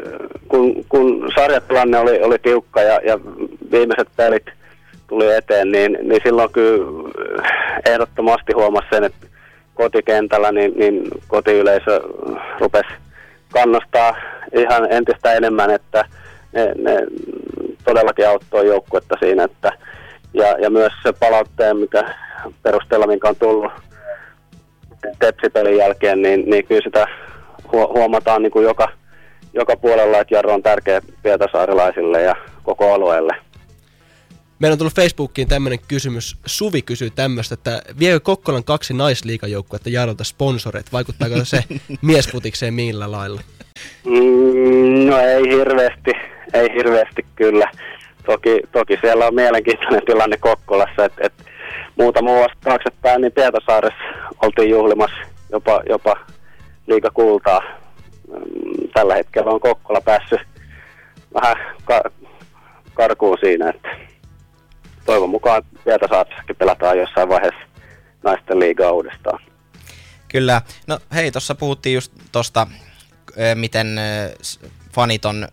kun, kun sarjatilanne oli, oli tiukka ja, ja viimeiset pelit tuli eteen, niin, niin silloin kyllä ehdottomasti huomasi sen, että kotikentällä niin, niin kotiyleisö rupesi kannustaa ihan entistä enemmän, että ne, ne todellakin auttoi joukkuetta siinä, että ja, ja myös se palautteen, mikä perusteella, minkä on tullut Tepsipelin jälkeen, niin, niin kyllä sitä huo- huomataan niin kuin joka, joka puolella, että Jarro on tärkeä pietasaarilaisille ja koko alueelle. Meillä on tullut Facebookiin tämmöinen kysymys. Suvi kysyy tämmöistä, että viekö Kokkolan kaksi naisliikajoukkuetta Jarolta sponsoreita? Vaikuttaako se miesfutikseen millä lailla? Mm, no ei hirveästi, ei hirveästi kyllä. Toki, toki siellä on mielenkiintoinen tilanne Kokkolassa, että et muutama vuosi taaksepäin niin Pietasaaressa oltiin juhlimassa jopa, jopa liikakultaa. Mm, Tällä hetkellä on Kokkola päässyt vähän ka- karkuun siinä, että toivon mukaan Pietasaaressakin pelataan jossain vaiheessa naisten liigaa uudestaan. Kyllä. No hei, tuossa puhuttiin just tosta, ö, miten fanit on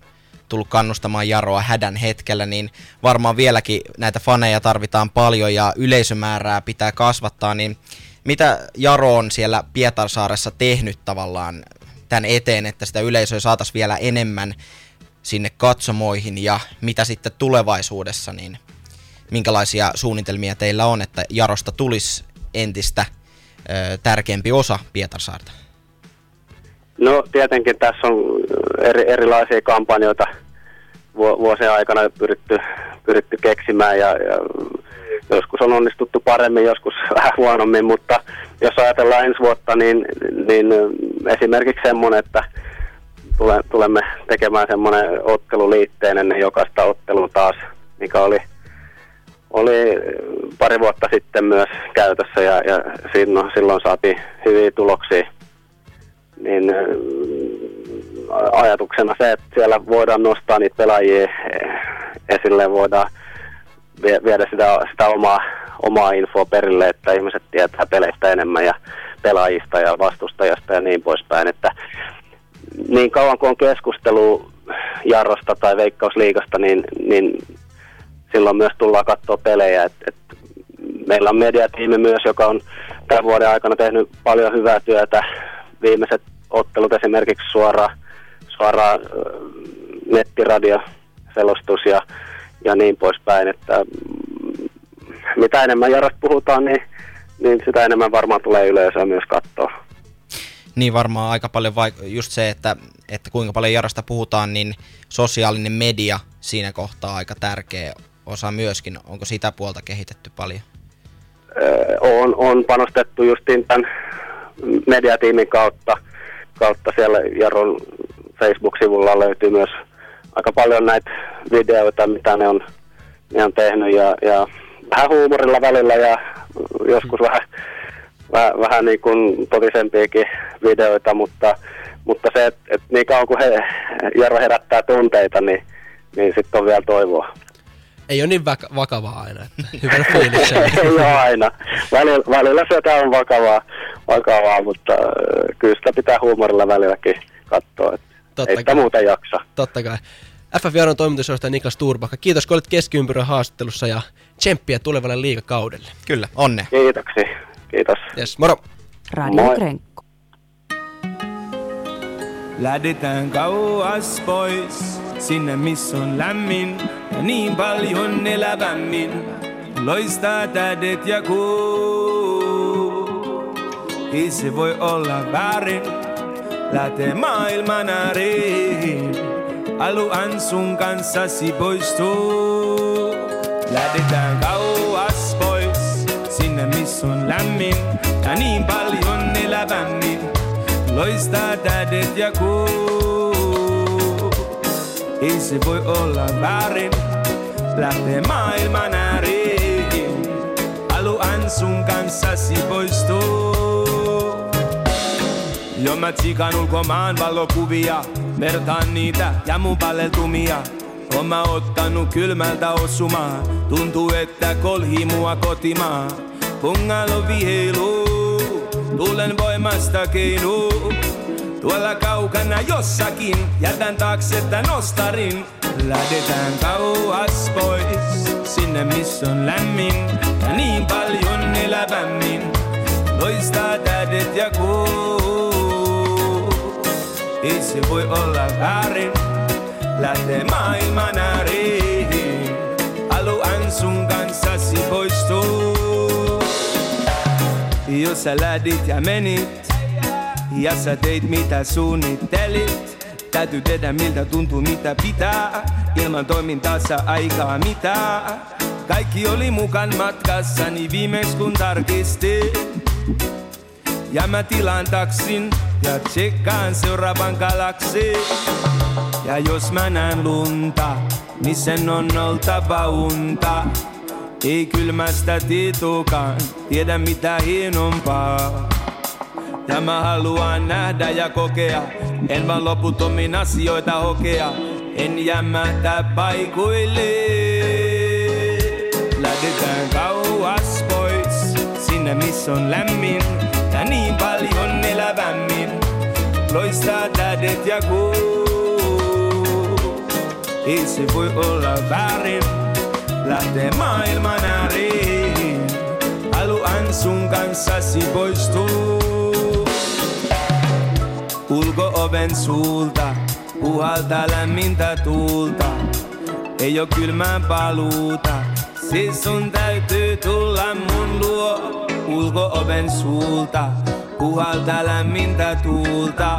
tullut kannustamaan Jaroa hädän hetkellä, niin varmaan vieläkin näitä faneja tarvitaan paljon ja yleisömäärää pitää kasvattaa, niin mitä Jaro on siellä Pietarsaaressa tehnyt tavallaan tämän eteen, että sitä yleisöä saataisiin vielä enemmän sinne katsomoihin ja mitä sitten tulevaisuudessa, niin minkälaisia suunnitelmia teillä on, että Jarosta tulisi entistä ö, tärkeämpi osa Pietarsaarta? No tietenkin tässä on eri, erilaisia kampanjoita vu- vuosien aikana pyritty, pyritty keksimään ja, ja joskus on onnistuttu paremmin, joskus vähän huonommin, mutta jos ajatellaan ensi vuotta, niin, niin esimerkiksi semmoinen, että tule, tulemme tekemään semmoinen otteluliitteen ennen jokaista ottelua taas, mikä oli, oli pari vuotta sitten myös käytössä ja, ja silloin, silloin saatiin hyviä tuloksia. Niin ajatuksena se, että siellä voidaan nostaa niitä pelaajia eh, esille, voidaan vie- viedä sitä, sitä omaa, omaa infoa perille, että ihmiset tietää peleistä enemmän ja pelaajista ja vastustajasta ja niin poispäin, että niin kauan kuin on keskustelu Jarrosta tai Veikkausliigasta, niin, niin silloin myös tullaan katsoa pelejä. Et, et meillä on mediatiimi myös, joka on tämän vuoden aikana tehnyt paljon hyvää työtä. Viimeiset ottelut esimerkiksi suoraan suora, nettiradio, selostus ja, ja niin poispäin. Että mm, mitä enemmän Jarrosta puhutaan, niin, niin sitä enemmän varmaan tulee yleisöä myös katsoa. Niin varmaan aika paljon vaik- just se, että, että kuinka paljon Jarasta puhutaan, niin sosiaalinen media siinä kohtaa aika tärkeä osa myöskin. Onko sitä puolta kehitetty paljon? Öö, on, on panostettu justiin tämän mediatiimin kautta, kautta siellä Jaron Facebook-sivulla löytyy myös aika paljon näitä videoita, mitä ne on, ne on tehnyt ja, ja vähän huumorilla välillä ja joskus vähän, vähän, vähän niin kuin totisempiakin videoita, mutta, mutta se, että et niin kauan kuin he, Jaro herättää tunteita, niin, niin sitten on vielä toivoa. Ei ole niin vak- vakavaa aina, että hyvällä fiiliksellä. Ei ole aina. Välillä, välillä se on vakavaa, vakavaa mutta äh, kyllä sitä pitää huumorilla välilläkin katsoa. Että Totta ei sitä kai. muuten jaksa. Totta kai. FF Jaron toimitusjohtaja Niklas Turbakka, kiitos kun olit keskiympyrän haastattelussa ja tsemppiä tulevalle liikakaudelle. Kyllä, onne. Kiitoksia. Kiitos. Yes, moro. Radio Moi. Krenkku. Lähdetään kauas pois, sinne missä on lämmin ja niin paljon elävämmin. Loistaa tähdet ja kuu. Ei se voi olla väärin, lähtee maailman ääriin. Haluan sun kanssasi poistua. Lähdetään kauas pois, sinne missä on lämmin ja niin paljon elävämmin. Loistaa tähdet ja kuu. Ei se voi olla väärin, lähtee maailman ääriin. Haluan sun kanssasi poistua. Jo mä tsikan ulkomaan valokuvia, vertaan niitä ja mun palleltumia. Oon mä ottanut kylmältä osumaa, tuntuu että kolhi mua kotimaa. Pungalo viheilu, tulen voimasta keinu. Tuolla kaukana jossakin, jätän taakse tän nostarin. Lähdetään kauas pois, sinne missä on lämmin ja niin paljon elävämmin. Loistaa tähdet ja kuu. Ei se voi olla väärin, lähtee maailman ääriin. Jos sä lähdit ja menit, ja sä teit mitä suunnittelit. Täytyy tehdä miltä tuntuu mitä pitää, ilman toimintaa sä aikaa mitään. Kaikki oli mukaan matkassani viimeksi kun tarkistin. Ja mä tilaan taksin ja tsekkaan seuraavan galaksin. Ja jos mä näen lunta, niin sen on oltava unta. Ei kylmästä tietokaan, tiedä mitä hienompaa. Ja mä haluan nähdä ja kokea, en vaan loputtomin asioita hokea. En jämätä paikoille. Lähdetään kauas pois, sinne missä on lämmin ja niin paljon elävämmin. Loistaa tähdet ja kuu. Ei se voi olla väärin, lähtee maailman ääriin. Haluan sun kanssasi poistua. Ulko-oven suulta puhaltaa lämmintä tuulta. Ei oo kylmää paluuta, siis sun täytyy tulla mun luo. Ulko-oven suulta puhaltaa lämmintä tuulta.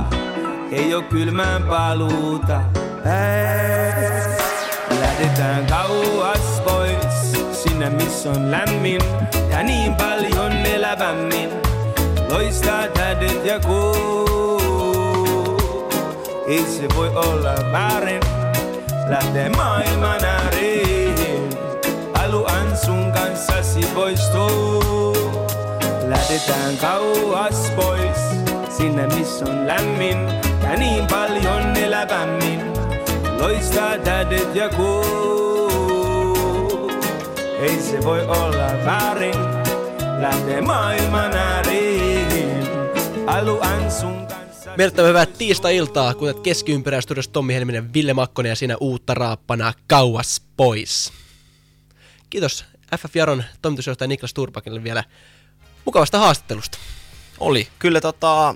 Ei oo kylmää paluuta. Hei. Lähdetään kauas sinne missä on lämmin ja niin paljon elävämmin. Loistaa tähdet ja kuu. Ei se voi olla väärin, lähtee maailman ääriin. Haluan sun kanssasi poistua. Lähdetään kauas pois, sinne missä on lämmin ja niin paljon elävämmin. Loistaa tähdet ja kuu. Ei se voi olla väärin, lähtee maailman ääriin. Haluan sun kanssa... Merkittävä hyvää tiistai-iltaa, kuten keskiympärä studiossa Tommi Helminen, Ville Makkonen ja siinä uutta raappana kauas pois. Kiitos FF Jaron toimitusjohtaja Niklas Turpakille vielä mukavasta haastattelusta. Oli. Kyllä tota,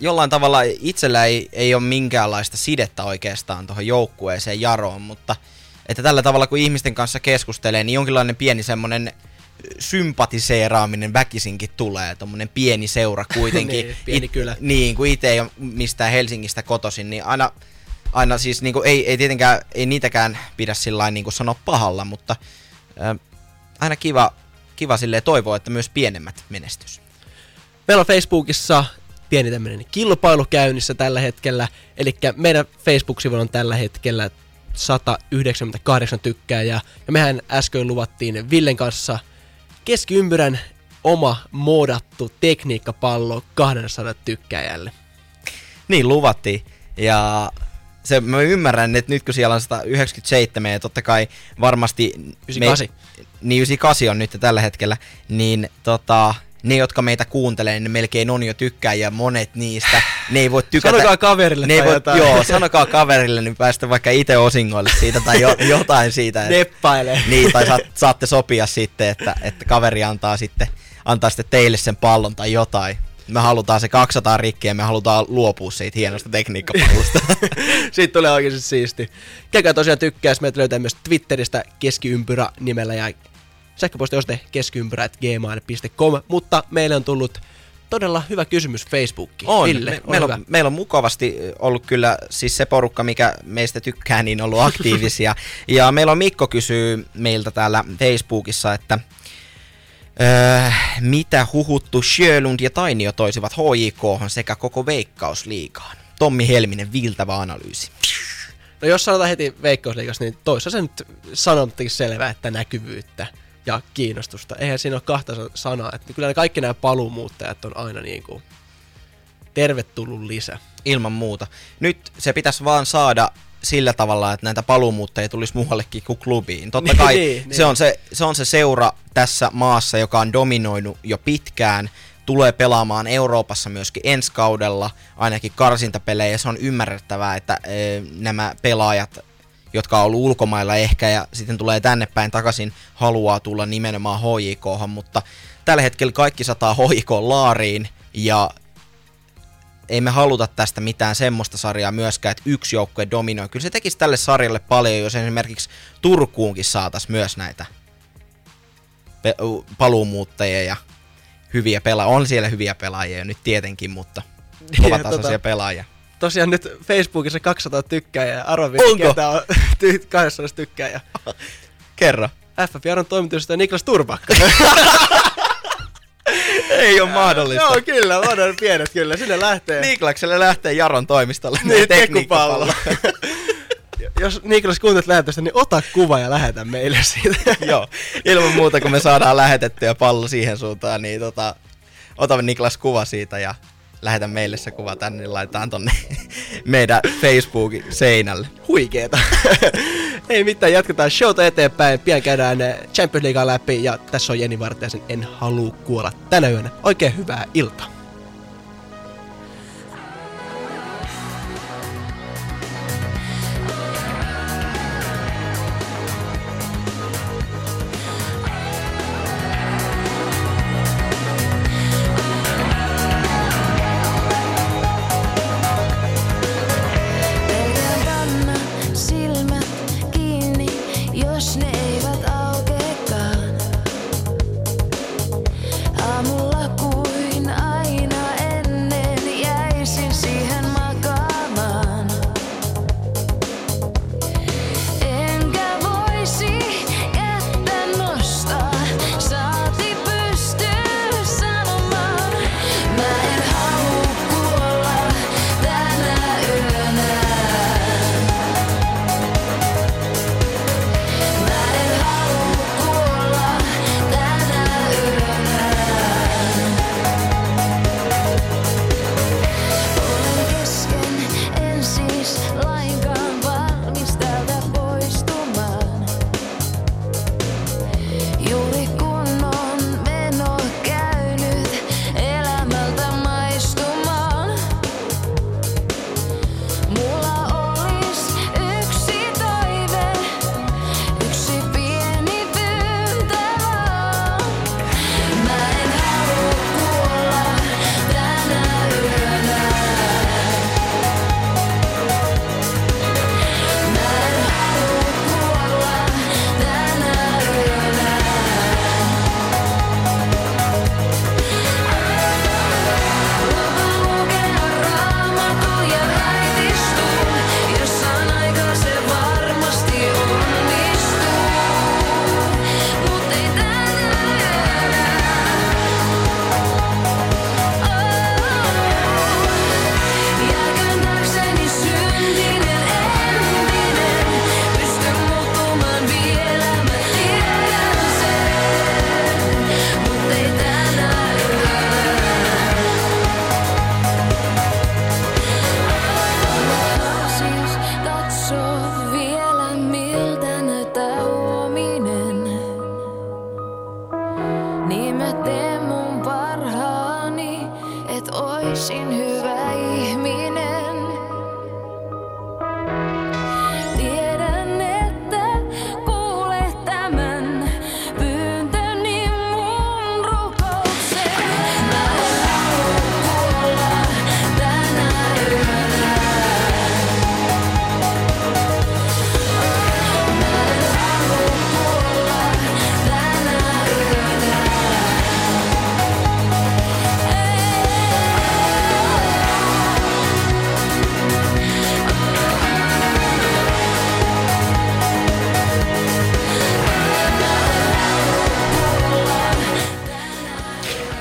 jollain tavalla itsellä ei, ei ole minkäänlaista sidettä oikeastaan tuohon joukkueeseen Jaroon, mutta että tällä tavalla kun ihmisten kanssa keskustelee, niin jonkinlainen pieni semmonen sympatiseeraaminen väkisinkin tulee, tommonen pieni seura kuitenkin. Niin, pieni kylä. Niin, kun itse ei ole mistään Helsingistä kotoisin, niin aina, aina siis niinku, ei, ei tietenkään, ei niitäkään pidä sillä niin sanoa pahalla, mutta äh, aina kiva, kiva silleen toivoa, että myös pienemmät menestys. Meillä on Facebookissa pieni tämmöinen kilpailu käynnissä tällä hetkellä. Eli meidän Facebook-sivulla on tällä hetkellä 198 tykkääjää. Ja mehän äsken luvattiin Villen kanssa keskiympyrän oma moodattu tekniikkapallo 200 tykkääjälle. Niin luvattiin. Ja se, mä ymmärrän, että nyt kun siellä on 197 ja totta kai varmasti... 98. Me, niin 98 on nyt tällä hetkellä, niin tota, ne, jotka meitä kuuntelee, ne melkein on jo tykkääjiä, monet niistä. Ne ei voi tykätä. Sanokaa kaverille ne ei voi, jotain. Joo, sanokaa kaverille, niin päästä vaikka itse osingoille siitä tai jo, jotain siitä. että- Neppailee. Niin, tai saat, saatte sopia sitten, että, että kaveri antaa sitten, antaa sitten teille sen pallon tai jotain. Me halutaan se 200 rikkiä ja me halutaan luopua siitä hienosta tekniikkapallosta. Siitä tulee oikeasti siisti. Käykää tosiaan tykkää, meitä löytää myös Twitteristä keskiympyrä nimellä ja sähköpostiosoite keskiympyrät.gmail.com, mutta meille on tullut todella hyvä kysymys Facebookiin. On. Ville, Me, ole meillä, on, meillä on mukavasti ollut kyllä siis se porukka, mikä meistä tykkää, niin ollut aktiivisia. ja meillä on Mikko kysyy meiltä täällä Facebookissa, että öö, mitä huhuttu Sjölund ja Tainio toisivat HJK sekä koko Veikkausliigaan? Tommi Helminen, viiltävä analyysi. No jos sanotaan heti Veikkausliigasta, niin toissa se nyt sanomattakin selvää, että näkyvyyttä ja kiinnostusta. Eihän siinä ole kahta sa- sanaa. Että kyllä ne kaikki nämä paluumuuttajat on aina niin kuin tervetullut lisä. Ilman muuta. Nyt se pitäisi vaan saada sillä tavalla, että näitä paluumuuttajia tulisi muuallekin kuin klubiin. Totta Niin, kai niin, se, on se, se on se seura tässä maassa, joka on dominoinut jo pitkään, tulee pelaamaan Euroopassa myöskin ensi kaudella, ainakin karsintapelejä. Se on ymmärrettävää, että e, nämä pelaajat, jotka on ollut ulkomailla ehkä ja sitten tulee tänne päin takaisin, haluaa tulla nimenomaan HJK, mutta tällä hetkellä kaikki sataa HJK laariin ja ei me haluta tästä mitään semmoista sarjaa myöskään, että yksi joukkue dominoi. Kyllä se tekisi tälle sarjalle paljon, jos esimerkiksi Turkuunkin saatas myös näitä paluumuuttajia ja hyviä pelaajia. On siellä hyviä pelaajia nyt tietenkin, mutta kova tasoisia tota- pelaajia. Tosiaan nyt Facebookissa 200 tykkää ja arvoin Onko? ketä on ty- 200 tykkää. Ja Kerro. FF Jaron toimitusjohtaja Niklas Turbakka. Ei ole mahdollista. Joo, kyllä, on pienet kyllä. Sinne lähtee. Niklakselle lähtee Jaron toimistolle. Niin, tekniikkapallo. Jos Niklas kuuntelet lähetystä, niin ota kuva ja lähetä meille siitä. Joo, ilman muuta kun me saadaan lähetettyä pallo siihen suuntaan, niin tota, otamme Niklas kuva siitä ja lähetä meille se kuva tänne, niin laitetaan tonne meidän Facebookin seinälle. Huikeeta. Ei mitään, jatketaan showta eteenpäin. Pian käydään Champions Leaguea läpi ja tässä on Jenni Vartijaisen En halua kuolla tänä yönä. Oikein hyvää iltaa.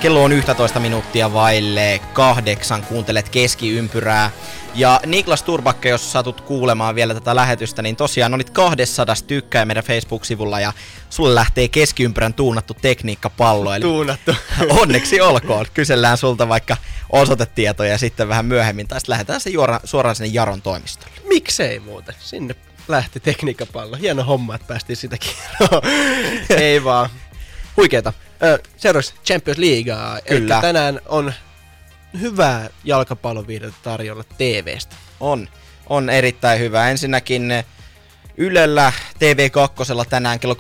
Kello on 11 minuuttia vaille kahdeksan, kuuntelet keskiympyrää. Ja Niklas Turbakke, jos satut kuulemaan vielä tätä lähetystä, niin tosiaan olit 200 tykkää meidän Facebook-sivulla ja sulle lähtee keskiympyrän tuunattu tekniikkapallo. Eli Tuunattu. onneksi olkoon. Kysellään sulta vaikka osoitetietoja ja sitten vähän myöhemmin, tai sitten lähdetään se juora, suoraan sinne Jaron toimistolle. Miksei muuten? Sinne lähti tekniikkapallo. Hieno homma, että päästiin sitäkin. Ei vaan. Huikeeta. Seuraavaksi Champions Leaguea. Kyllä. Eli tänään on hyvää jalkapalloviidettä tarjolla TVstä. On, on erittäin hyvä. Ensinnäkin eh, Ylellä TV2 tänään kello 21.45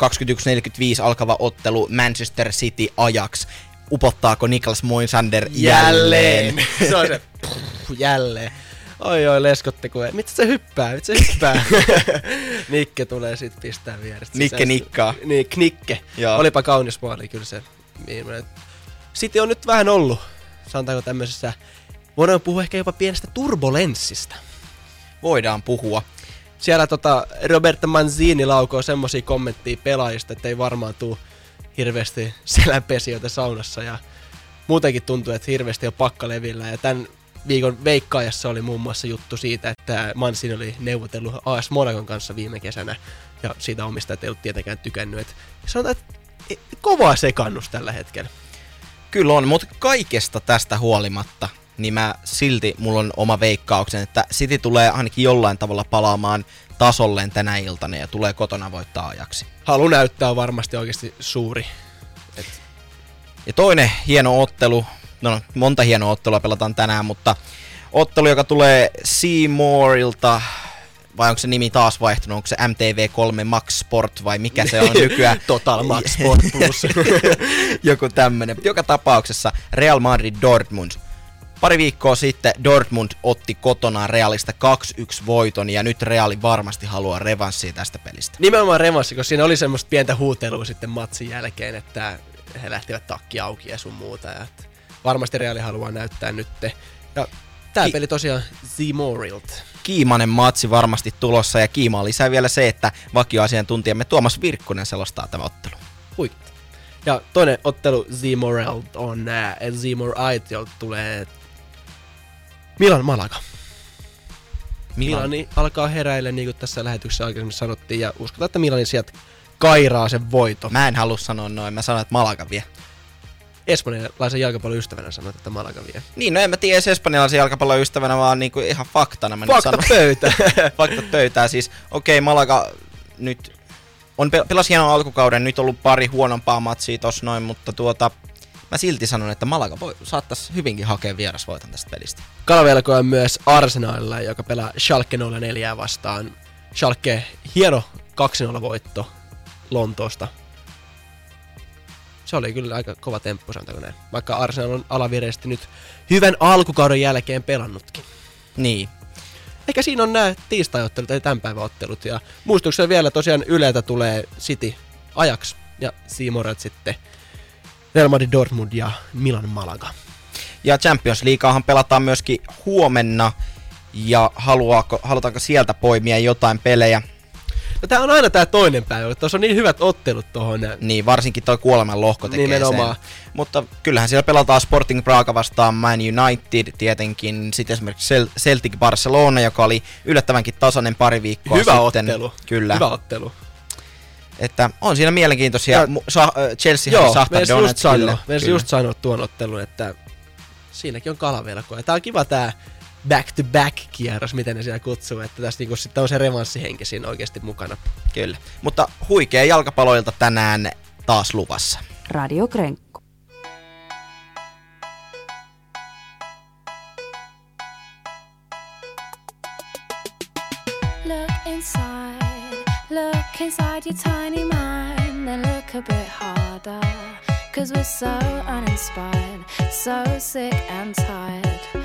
alkava ottelu Manchester City Ajax. Upottaako Niklas Moisander jälleen? se on se puh, jälleen. Oi oi, leskotte kun... Mitä se hyppää? Mitä se hyppää? Nikke tulee sit pistää vierestä. Nikke sisästä. nikkaa. Niin, Knikke. Joo. Olipa kaunis maali kyllä se. City on nyt vähän ollut, sanotaanko tämmöisessä, voidaan puhua ehkä jopa pienestä turbulenssista. Voidaan puhua. Siellä tota Roberto Manzini laukoo semmosia kommentteja pelaajista, että ei varmaan tuu hirveästi selänpesijöitä saunassa ja muutenkin tuntuu, että hirveästi on pakkalevillä ja tämän viikon veikkaajassa oli muun muassa juttu siitä, että Mancini oli neuvotellut AS Monacon kanssa viime kesänä ja siitä omistajat ei ollut tietenkään tykännyt. Et sanotaan, että kovaa sekannus tällä hetkellä. Kyllä on, mutta kaikesta tästä huolimatta, niin mä silti, mulla on oma veikkauksen, että City tulee ainakin jollain tavalla palaamaan tasolleen tänä iltana ja tulee kotona voittaa ajaksi. Halu näyttää varmasti oikeasti suuri. Ja toinen hieno ottelu, no monta hienoa ottelua pelataan tänään, mutta ottelu, joka tulee Seymourilta, vai onko se nimi taas vaihtunut, onko se MTV3 Max Sport vai mikä se on nykyään? Total Max Sport Plus. Joku tämmönen. Joka tapauksessa Real Madrid Dortmund. Pari viikkoa sitten Dortmund otti kotonaan Realista 2-1 voiton ja nyt Reali varmasti haluaa revanssia tästä pelistä. Nimenomaan revanssi, koska siinä oli semmoista pientä huutelua sitten matsin jälkeen, että he lähtivät takki auki ja sun muuta. Ja että varmasti Reali haluaa näyttää nytte. Ja tää Ki- peli tosiaan Zemorilta. Kiimanen matsi varmasti tulossa ja kiimaa lisää vielä se, että vakioasiantuntijamme Tuomas Virkkunen selostaa tämä ottelu. Huikea. Ja toinen ottelu Zemorelt on äh, Zemor Ait, jolta tulee Milan Malaga. Milan. Milani alkaa heräillä, niin kuin tässä lähetyksessä aikaisemmin sanottiin, ja uskotaan, että Milanin sieltä kairaa sen voito. Mä en halua sanoa noin, mä sanon, että Malaga vie. Espanjalaisen jalkapallon ystävänä sanot, että Malaga vie. Niin, no en mä tiedä edes espanjalaisen jalkapallon ystävänä, vaan niinku ihan faktana mä nyt Fakta sanon. pöytä. Faktat pöytää. Siis, okei, okay, Malaga nyt on pel- pelas hienon alkukauden, nyt ollut pari huonompaa matsia tossa noin, mutta tuota, mä silti sanon, että Malaga voi, saattaisi hyvinkin hakea vierasvoiton tästä pelistä. Kalavelko on myös Arsenalilla, joka pelaa Schalke 04 vastaan. Schalke, hieno 2-0 voitto Lontoosta. Se oli kyllä aika kova temppu, sanotaanko näin. Vaikka Arsenal on alavireisesti nyt hyvän alkukauden jälkeen pelannutkin. Niin. Ehkä siinä on nämä tiistai-ottelut, eli tämän päivän ottelut. Ja muistuksena vielä tosiaan Yleltä tulee City Ajax ja Seamorat sitten Real Madrid Dortmund ja Milan Malaga. Ja Champions Leagueahan pelataan myöskin huomenna, ja haluaako, halutaanko sieltä poimia jotain pelejä? Tää on aina tää toinen päivä, tuossa on niin hyvät ottelut tohon. Niin, varsinkin toi kuoleman lohko tekee Nimenomaan. sen. Mutta kyllähän siellä pelataan Sporting Braga vastaan Man United tietenkin, sitten esimerkiksi Cel- Celtic Barcelona, joka oli yllättävänkin tasainen pari viikkoa Hyvä sitten. ottelu. Kyllä. Hyvä ottelu. Että on siinä mielenkiintoisia. Ja- Sa- äh, Chelsea Joo, Sahtar Donetskille. Kyllä. just sanoa tuon ottelun, että siinäkin on kalavelkoja. Tää on kiva tää back-to-back kierros, miten ne siellä kutsuu, että tässä niinku sitten on se revanssihenki siinä oikeasti mukana. Kyllä. Mutta huikea jalkapalloilta tänään taas luvassa. Radio Krenkku. Look inside, look inside your tiny mind, then look a bit harder. Cause we're so uninspired, so sick and tired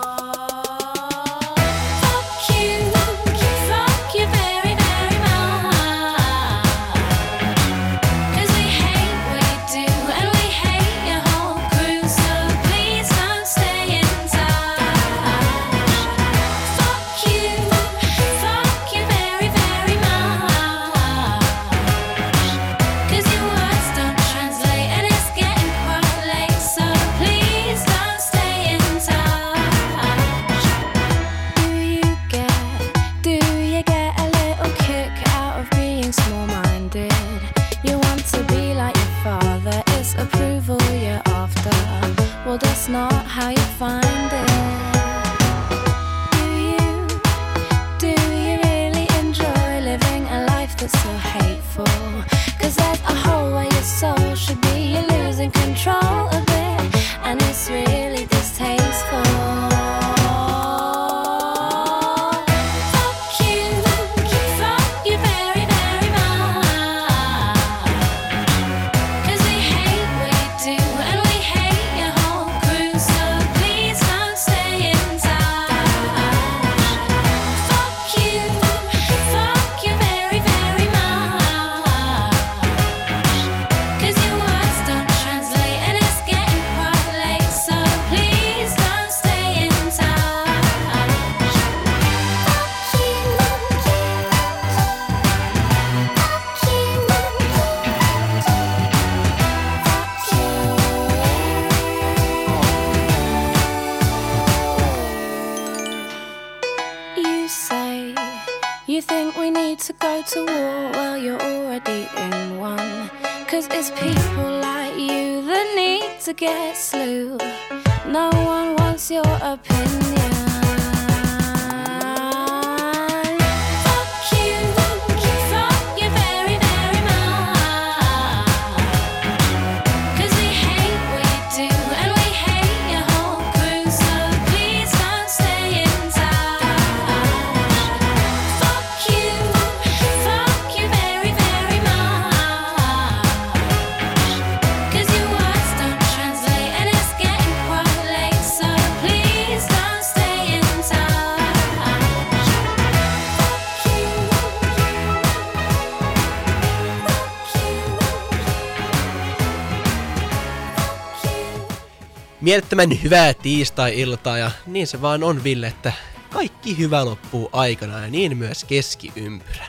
Mielettömän hyvää tiistai-iltaa ja niin se vaan on Ville, että kaikki hyvä loppuu aikana ja niin myös keskiympyrä.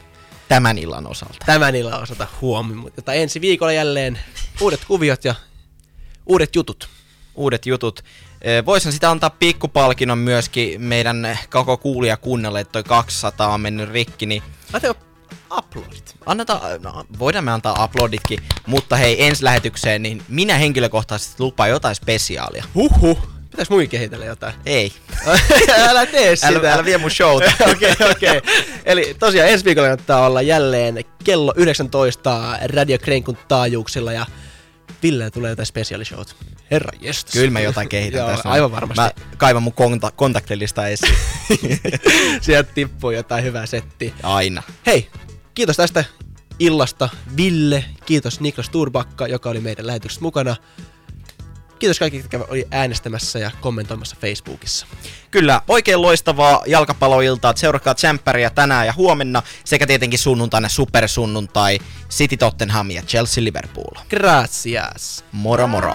Tämän illan osalta. Tämän illan osalta huomioon, mutta ensi viikolla jälleen uudet kuviot ja uudet jutut. Uudet jutut. Voisin sitä antaa pikkupalkinnon myöskin meidän koko kuulijakunnalle, että toi 200 on mennyt rikki, niin Antaako uploadit? Annetaan, no, voidaan me antaa uploaditkin, mutta hei, ensi lähetykseen, niin minä henkilökohtaisesti lupaan jotain spesiaalia. Huhhuh. Pitäis muihin kehitellä jotain. Ei. älä tee sitä. Älä, älä vie mun showta. Okei, okei. Eli tosiaan ensi viikolla kannattaa olla jälleen kello 19 Radio Krenkun taajuuksilla ja Ville tulee jotain specialishowt. Herra jestas. Kyllä mä jotain kehitän Joo, tässä. aivan varmasti. Mä kaivan mun konta- kontaktilista esiin. Sieltä tippuu jotain hyvää settiä. Aina. Hei, kiitos tästä illasta Ville, kiitos Niklas Turbakka, joka oli meidän lähetyksessä mukana. Kiitos kaikki, jotka oli äänestämässä ja kommentoimassa Facebookissa. Kyllä, oikein loistavaa jalkapalloiltaa. Seuratkaa tsemppäriä tänään ja huomenna sekä tietenkin sunnuntaina supersunnuntai City Tottenham ja Chelsea Liverpool. Gracias. Moro moro.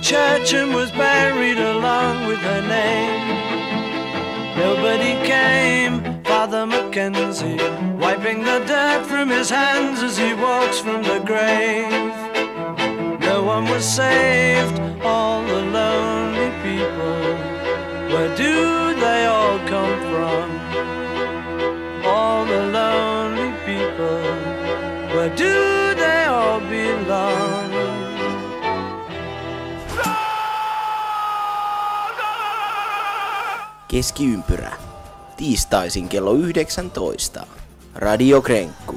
Church and was buried along with her name. Nobody came, Father Mackenzie, wiping the dirt from his hands as he walks from the grave. No one was saved. All the lonely people, where do they all come from? All the lonely people, where do they all belong? Keskiympyrä. Tiistaisin kello 19. Radio Krenkku.